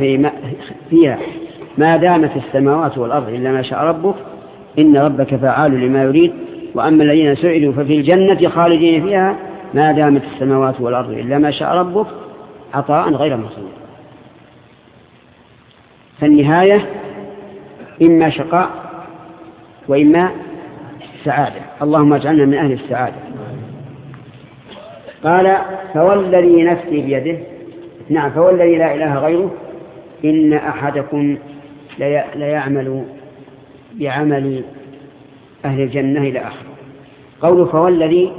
فيها ما دامت السماوات والأرض إلا ما شاء ربك إن ربك فعال لما يريد وأما الذين سئلوا ففي الجنة خالدين فيها ما دامت السماوات والأرض إلا ما شاء ربك عطاء غير محصول فالنهاية إما شقاء وإما سعادة. اللهم اجعلنا من أهل السعادة. قال فوالذي نفسي بيده. نعم فوالذي لا إله غيره. إن أحدكم ليعمل بعمل أهل الجنة إلى آخره. قوله فوالذي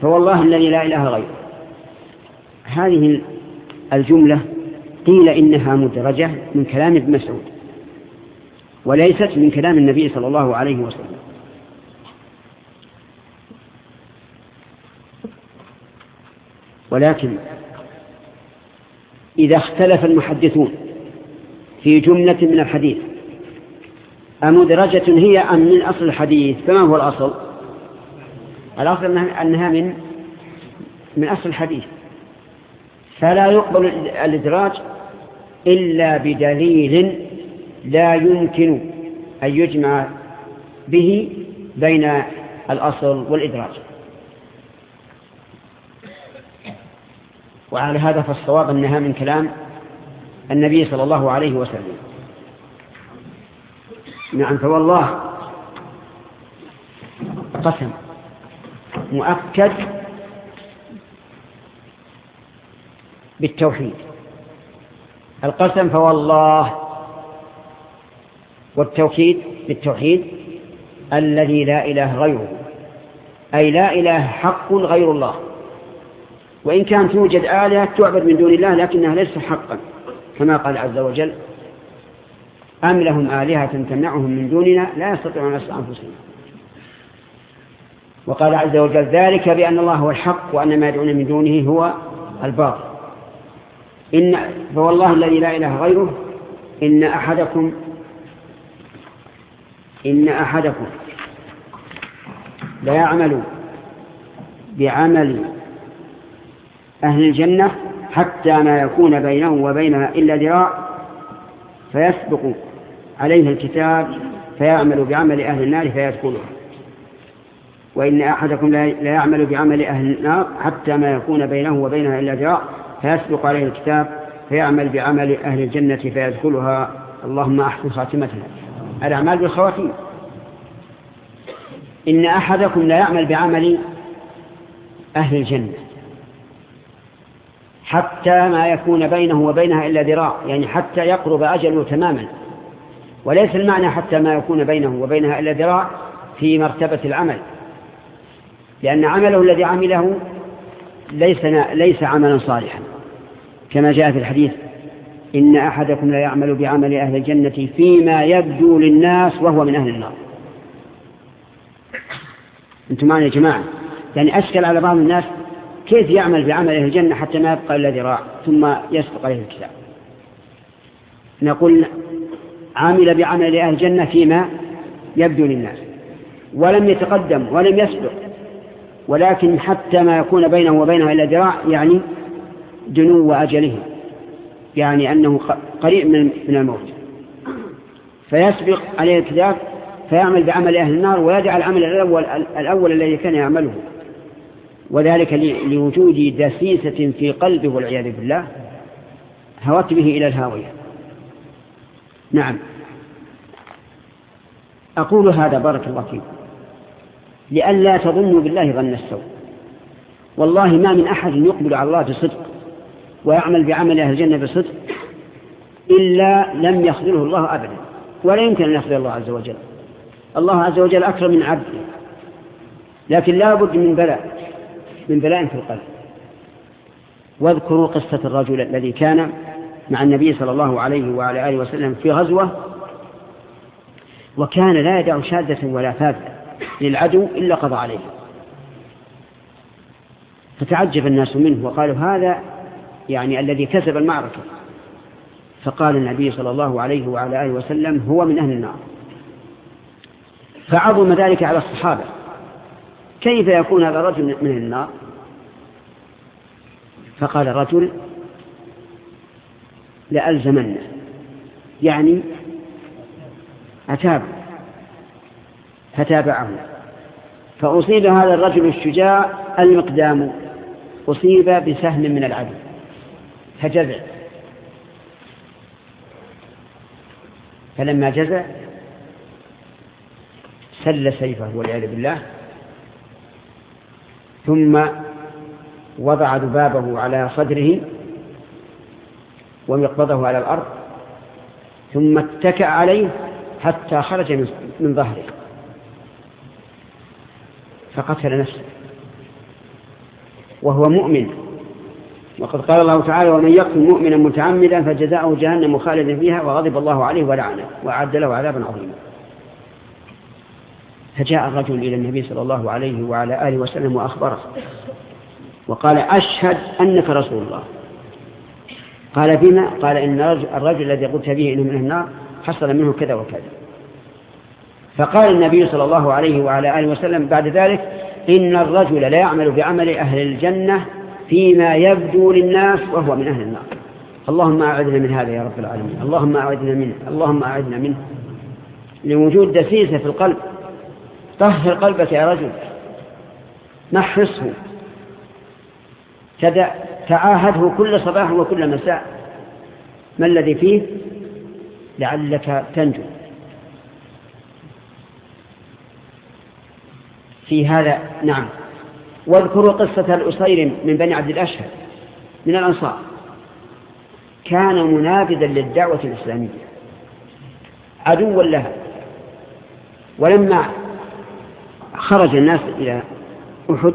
فوالله الذي لا إله غيره. هذه الجملة قيل إنها مدرجة من كلام ابن مسعود. وليست من كلام النبي صلى الله عليه وسلم. ولكن إذا اختلف المحدثون في جملة من الحديث أمدرجة هي أم من أصل الحديث. فما هو الأصل؟ الأصل أنها من من أصل الحديث. فلا يقبل الإدراج إلا بدليل لا يمكن أن يجمع به بين الأصل والإدراج. وعلى هذا فالصواب أنها من كلام النبي صلى الله عليه وسلم. نعم فوالله قسم مؤكد بالتوحيد. القسم فوالله والتوكيد بالتوحيد الذي لا إله غيره أي لا إله حق غير الله. وإن كان توجد آلهة تعبد من دون الله لكنها ليست حقا كما قال عز وجل أم لهم آلهة تمنعهم من دوننا لا يستطيعون نصر أنفسهم. وقال عز وجل ذلك بأن الله هو الحق وأن ما يدعون من دونه هو الباطل. إن فوالله الذي لا إله غيره إن أحدكم إن أحدكم لا يعمل بعمل أهل الجنة حتى ما يكون بينه وبينها إلا ذراع فيسبق عليه الكتاب فيعمل بعمل أهل النار فيدخلها وإن أحدكم لا يعمل بعمل أهل النار حتى ما يكون بينه وبينها إلا ذراع فيسبق عليه الكتاب فيعمل بعمل أهل الجنة فيدخلها. اللهم أحسن خاتمتنا. الأعمال بالخواتيم. إن أحدكم لا يعمل بعمل أهل الجنة حتى ما يكون بينه وبينها إلا ذراع يعني حتى يقرب أجله تماما. وليس المعنى حتى ما يكون بينه وبينها إلا ذراع في مرتبة العمل. لأن عمله الذي عمله ليس, ليس عملا صالحا. كما جاء في الحديث إن أحدكم لا يعمل بعمل أهل الجنة فيما يبدو للناس وهو من أهل النار. أنتم معنا يا جماعة؟ يعني أشكل على بعض الناس كيف يعمل بعمل أهل الجنة حتى ما يبقى إلا ذراع ثم يسبق عليه الكتاب؟ نقول عامل بعمل أهل الجنة فيما يبدو للناس. ولم يتقدم ولم يسبق ولكن حتى ما يكون بينه وبينها إلا ذراع يعني دنو أجله يعني أنه قريب من الموت. فيسبق عليه الكتاب فيعمل بعمل أهل النار ويدع العمل الأول, الأول الذي كان يعمله. وذلك لوجود دسيسة في قلبه والعياذ بالله هوت به إلى الهاوية. نعم. أقول هذا بارك الله فيكم لئلا تظنوا بالله ظن السوء. والله ما من أحد يقبل على الله بصدق ويعمل بعمل أهل الجنة بصدق إلا لم يخذله الله أبدا ولا يمكن أن يخذل الله عز وجل. الله عز وجل أكرم من عبده لكن لا بد من بلاء. من بلاء في القلب. واذكروا قصة الرجل الذي كان مع النبي صلى الله عليه وعلى آله وسلم في غزوة وكان لا يدع شادة ولا فاذة للعدو إلا قضى عليه. فتعجب الناس منه وقالوا هذا يعني الذي كسب المعركة. فقال النبي صلى الله عليه وعلى آله وسلم هو من أهل النار. فعظم ذلك على الصحابة. كيف يكون هذا الرجل من النار؟ فقال الرجل لألزمنه. يعني أتاب فتابعه. فأصيب هذا الرجل الشجاع المقدام أصيب بسهم من العدو. فجزع. فلما جزع سل سيفه والعياذ بالله ثم وضع ذبابه على صدره ومقبضه على الأرض ثم اتكأ عليه حتى خرج من ظهره. فقتل نفسه. وهو مؤمن. وقد قال الله تعالى ومن يقتل مؤمنا متعمدا فجزاؤه جهنم خالدا فيها وغضب الله عليه ولعنه وأعد له عذابا عظيما. فجاء الرجل إلى النبي صلى الله عليه وعلى آله وسلم وأخبره. وقال أشهد أنك رسول الله. قال بما؟ قال إن الرجل الذي قلت به إنه من النار حصل منه كذا وكذا. فقال النبي صلى الله عليه وعلى آله وسلم بعد ذلك إن الرجل لا يعمل بعمل أهل الجنة فيما يبدو للناس وهو من أهل النار. اللهم أعذنا من هذا يا رب العالمين. اللهم أعذنا منه. اللهم أعذنا منه. لوجود دسيسة في القلب طهر قلبك يا رجل. نحرصه. تدع تعاهده كل صباح وكل مساء. ما الذي فيه؟ لعلك تنجو. في هذا نعم. واذكروا قصة الأسير من بني عبد الأشهر من الأنصار. كان منافذا للدعوة الإسلامية. عدوا لها. ولما خرج الناس إلى أحد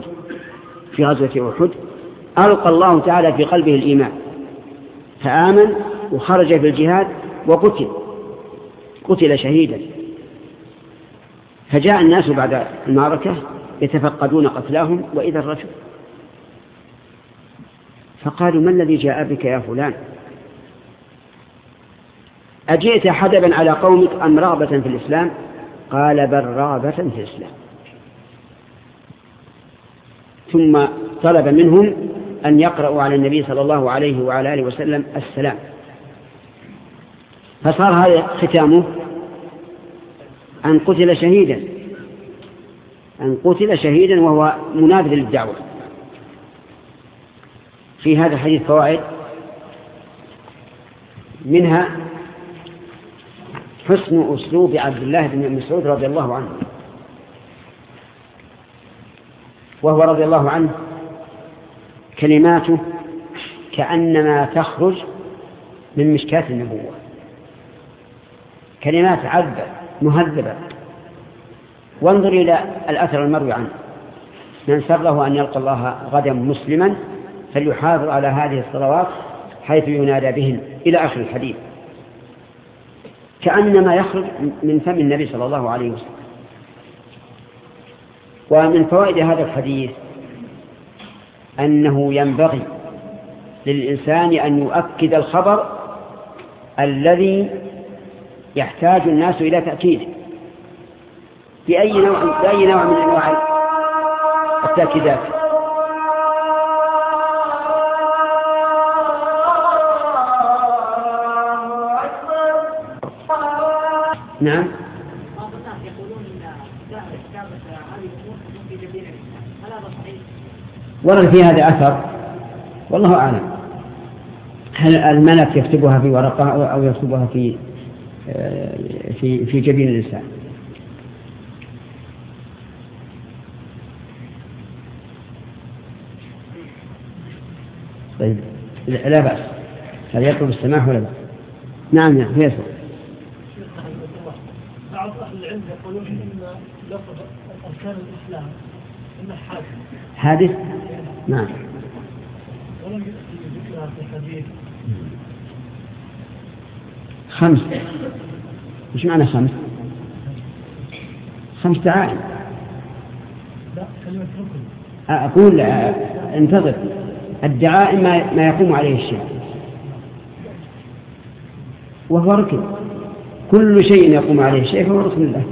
في غزوة أحد ألقى الله تعالى في قلبه الإيمان فآمن وخرج في الجهاد وقتل قتل شهيدا. فجاء الناس بعد المعركة يتفقدون قتلاهم وإذا الرجل؟ فقالوا ما الذي جاء بك يا فلان؟ أجئت حدبا على قومك أم رغبة في الإسلام؟ قال بل رغبة في الإسلام. ثم طلب منهم أن يقرأوا على النبي صلى الله عليه وعلى آله وسلم السلام. فصار هذا ختامه أن قتل شهيدا أن قتل شهيدا وهو منافذ للدعوة. في هذا الحديث فوائد منها حسن أسلوب عبد الله بن مسعود رضي الله عنه. وهو رضي الله عنه كلماته كأنما تخرج من مشكاة النبوة. كلمات عذبة مهذبة. وانظر إلى الأثر المروي عنه. من سره أن يلقى الله غدا مسلما فليحافظ على هذه الصلوات حيث ينادى بهن إلى آخر الحديث. كأنما يخرج من فم النبي صلى الله عليه وسلم. ومن فوائد هذا الحديث أنه ينبغي للإنسان أن يؤكد الخبر الذي يحتاج الناس إلى تأكيده بأي نوع, بأي نوع من أنواع التأكيدات؟ نعم. ورد في هذا أثر؟ والله أعلم. هل الملك يكتبها في ورقة أو يكتبها في في في جبين الإنسان؟ طيب لا بأس. هل يطلب السماح ولا بأس نعم يا فيصل بعض أهل العلم يقولون إن لفظ أركان الإسلام إنه حادث حادث نعم. ولم ذكرها في حديث خمس. وش معنى خمس؟ خمس دعائم. لا كلمة ركن أقول انتظر. الدعائم ما ما يقوم عليه الشيء. وهو ركن. كل شيء يقوم عليه الشيء فهو ركن الله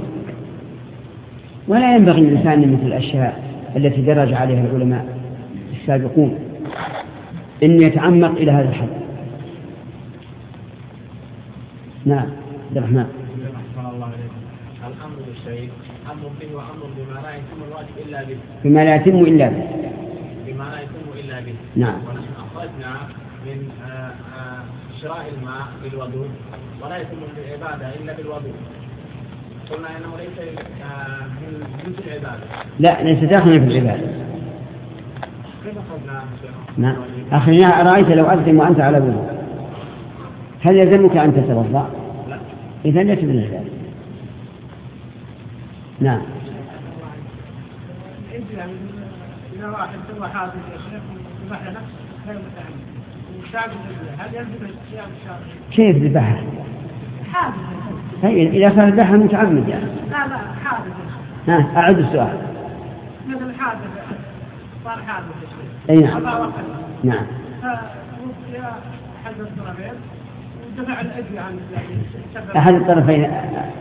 ولا ينبغي للإنسان مثل الأشياء التي درج عليها العلماء. السابقون. أن يتعمق إلى هذا الحد. نعم عبد الرحمن. الأمر بالشيء أمر به وأمر بما لا يتم الواجب إلا به. بما لا يتم إلا به. بما لا يتم إلا به. نعم. ونحن أخرجنا من آه، آه، شراء الماء بالوضوء ولا يتم العبادة إلا بالوضوء. قلنا إنه ليس آه، من جنس العبادة. لا ليس داخلا في العبادة. نعم. أخي أرأيت لو أقدم وأنت على وضوء هل يلزمك أن تتوضأ؟ لا. إذا ليس من العبادة نعم. اذا واحد سوى حادث يا شيخ وذبح نفسه غير متعمد هل يلزم الصيام الشرعي؟ كيف ذبحها؟ حادث هي إذا كان ذبحها متعمد يعني. لا لا حادث. ها أعد السؤال. مثل حادث. صار حادث شيخ أي نعم نعم. فوفي أحد الطرفين ودفع الأجر عن أحد الطرفين.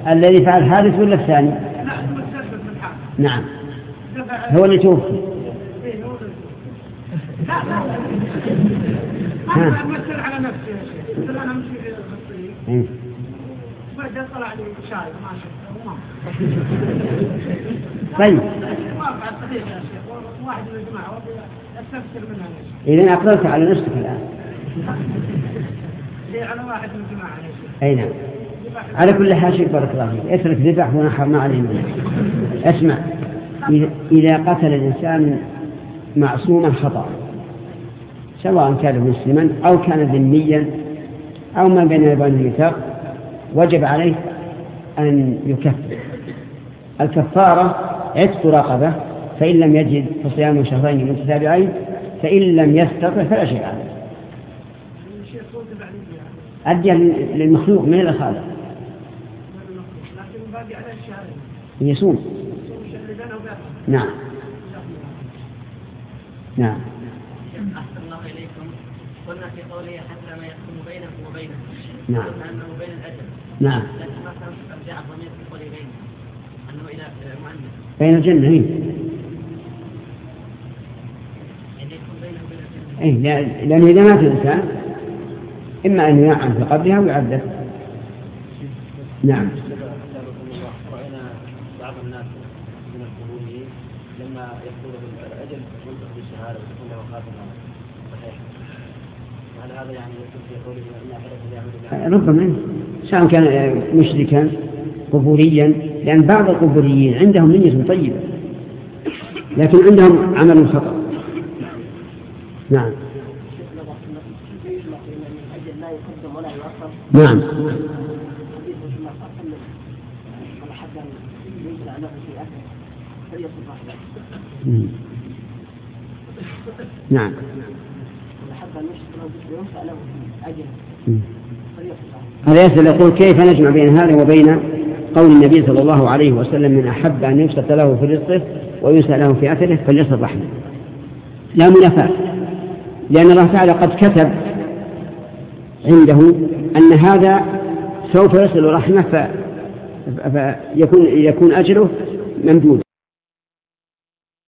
الذي فعل الحادث ولا الثاني؟ لا هو السبب في الحادث. نعم. دفع هو اللي توفي. إيه، لا لا ها. أنا أمثل على نفسي يا شيخ. في الطريق. إيه. طلع لي شاي ما شفته طيب. واحد من الجماعة أستفسر منها إذا أقبلت على نفسك الآن. *laughs* على واحد من الجماعة أي نعم. على كل حال شيء بارك الله فيك. اترك ذبح ونحر ما عليه منه اسمع. إذا- إذا قتل الإنسان معصوما خطأ سواء كان مسلما أو كان ذميا أو ما بين يبان الميثاق وجب عليه أن يكفر. الكفارة عتق رقبة فإن لم يجد فصيام شهرين متتابعين فإن لم يستطع فلا شيء عليه. أدي للمخلوق من الخالق يصوم. بينه نعم. نعم. أحسن الله إليكم قلنا في قوله حتى ما يكون بينكم وبينه نعم. أنه بين الأجل نعم. لكن مثلا جاء الضمير في قوله بينه أنه إلى مؤنث بين الجنة إيه يعني يكون بينه وبين الجنة إيه لأن- لأنه إذا مات الإنسان إما أن ينعم في قبرها أو يعذب. نعم. رأينا بعض الناس من القبوريين لما يحصل الأجل ينطق بالشهادة وتكون له خاتمة صحيحة وهل هذا يعني يكون في قوله إن ربما سواء كان مشركا قبوريا لأن بعض القبوريين عندهم نية طيبة لكن عندهم عمل خطأ. نعم نعم. نعم من أحب أن يشرك له وينفع له في أجله مم. فليصل رحمه هذا يسأل يقول كيف نجمع بين هذا وبين قول النبي صلى الله عليه وسلم من أحب أن يبسط له في رزقه وينسى له في أثره فليصل رحمه لا منافاة لأن الله تعالى قد كتب عنده أن هذا سوف يصل رحمه فيكون يكون أجره ممدود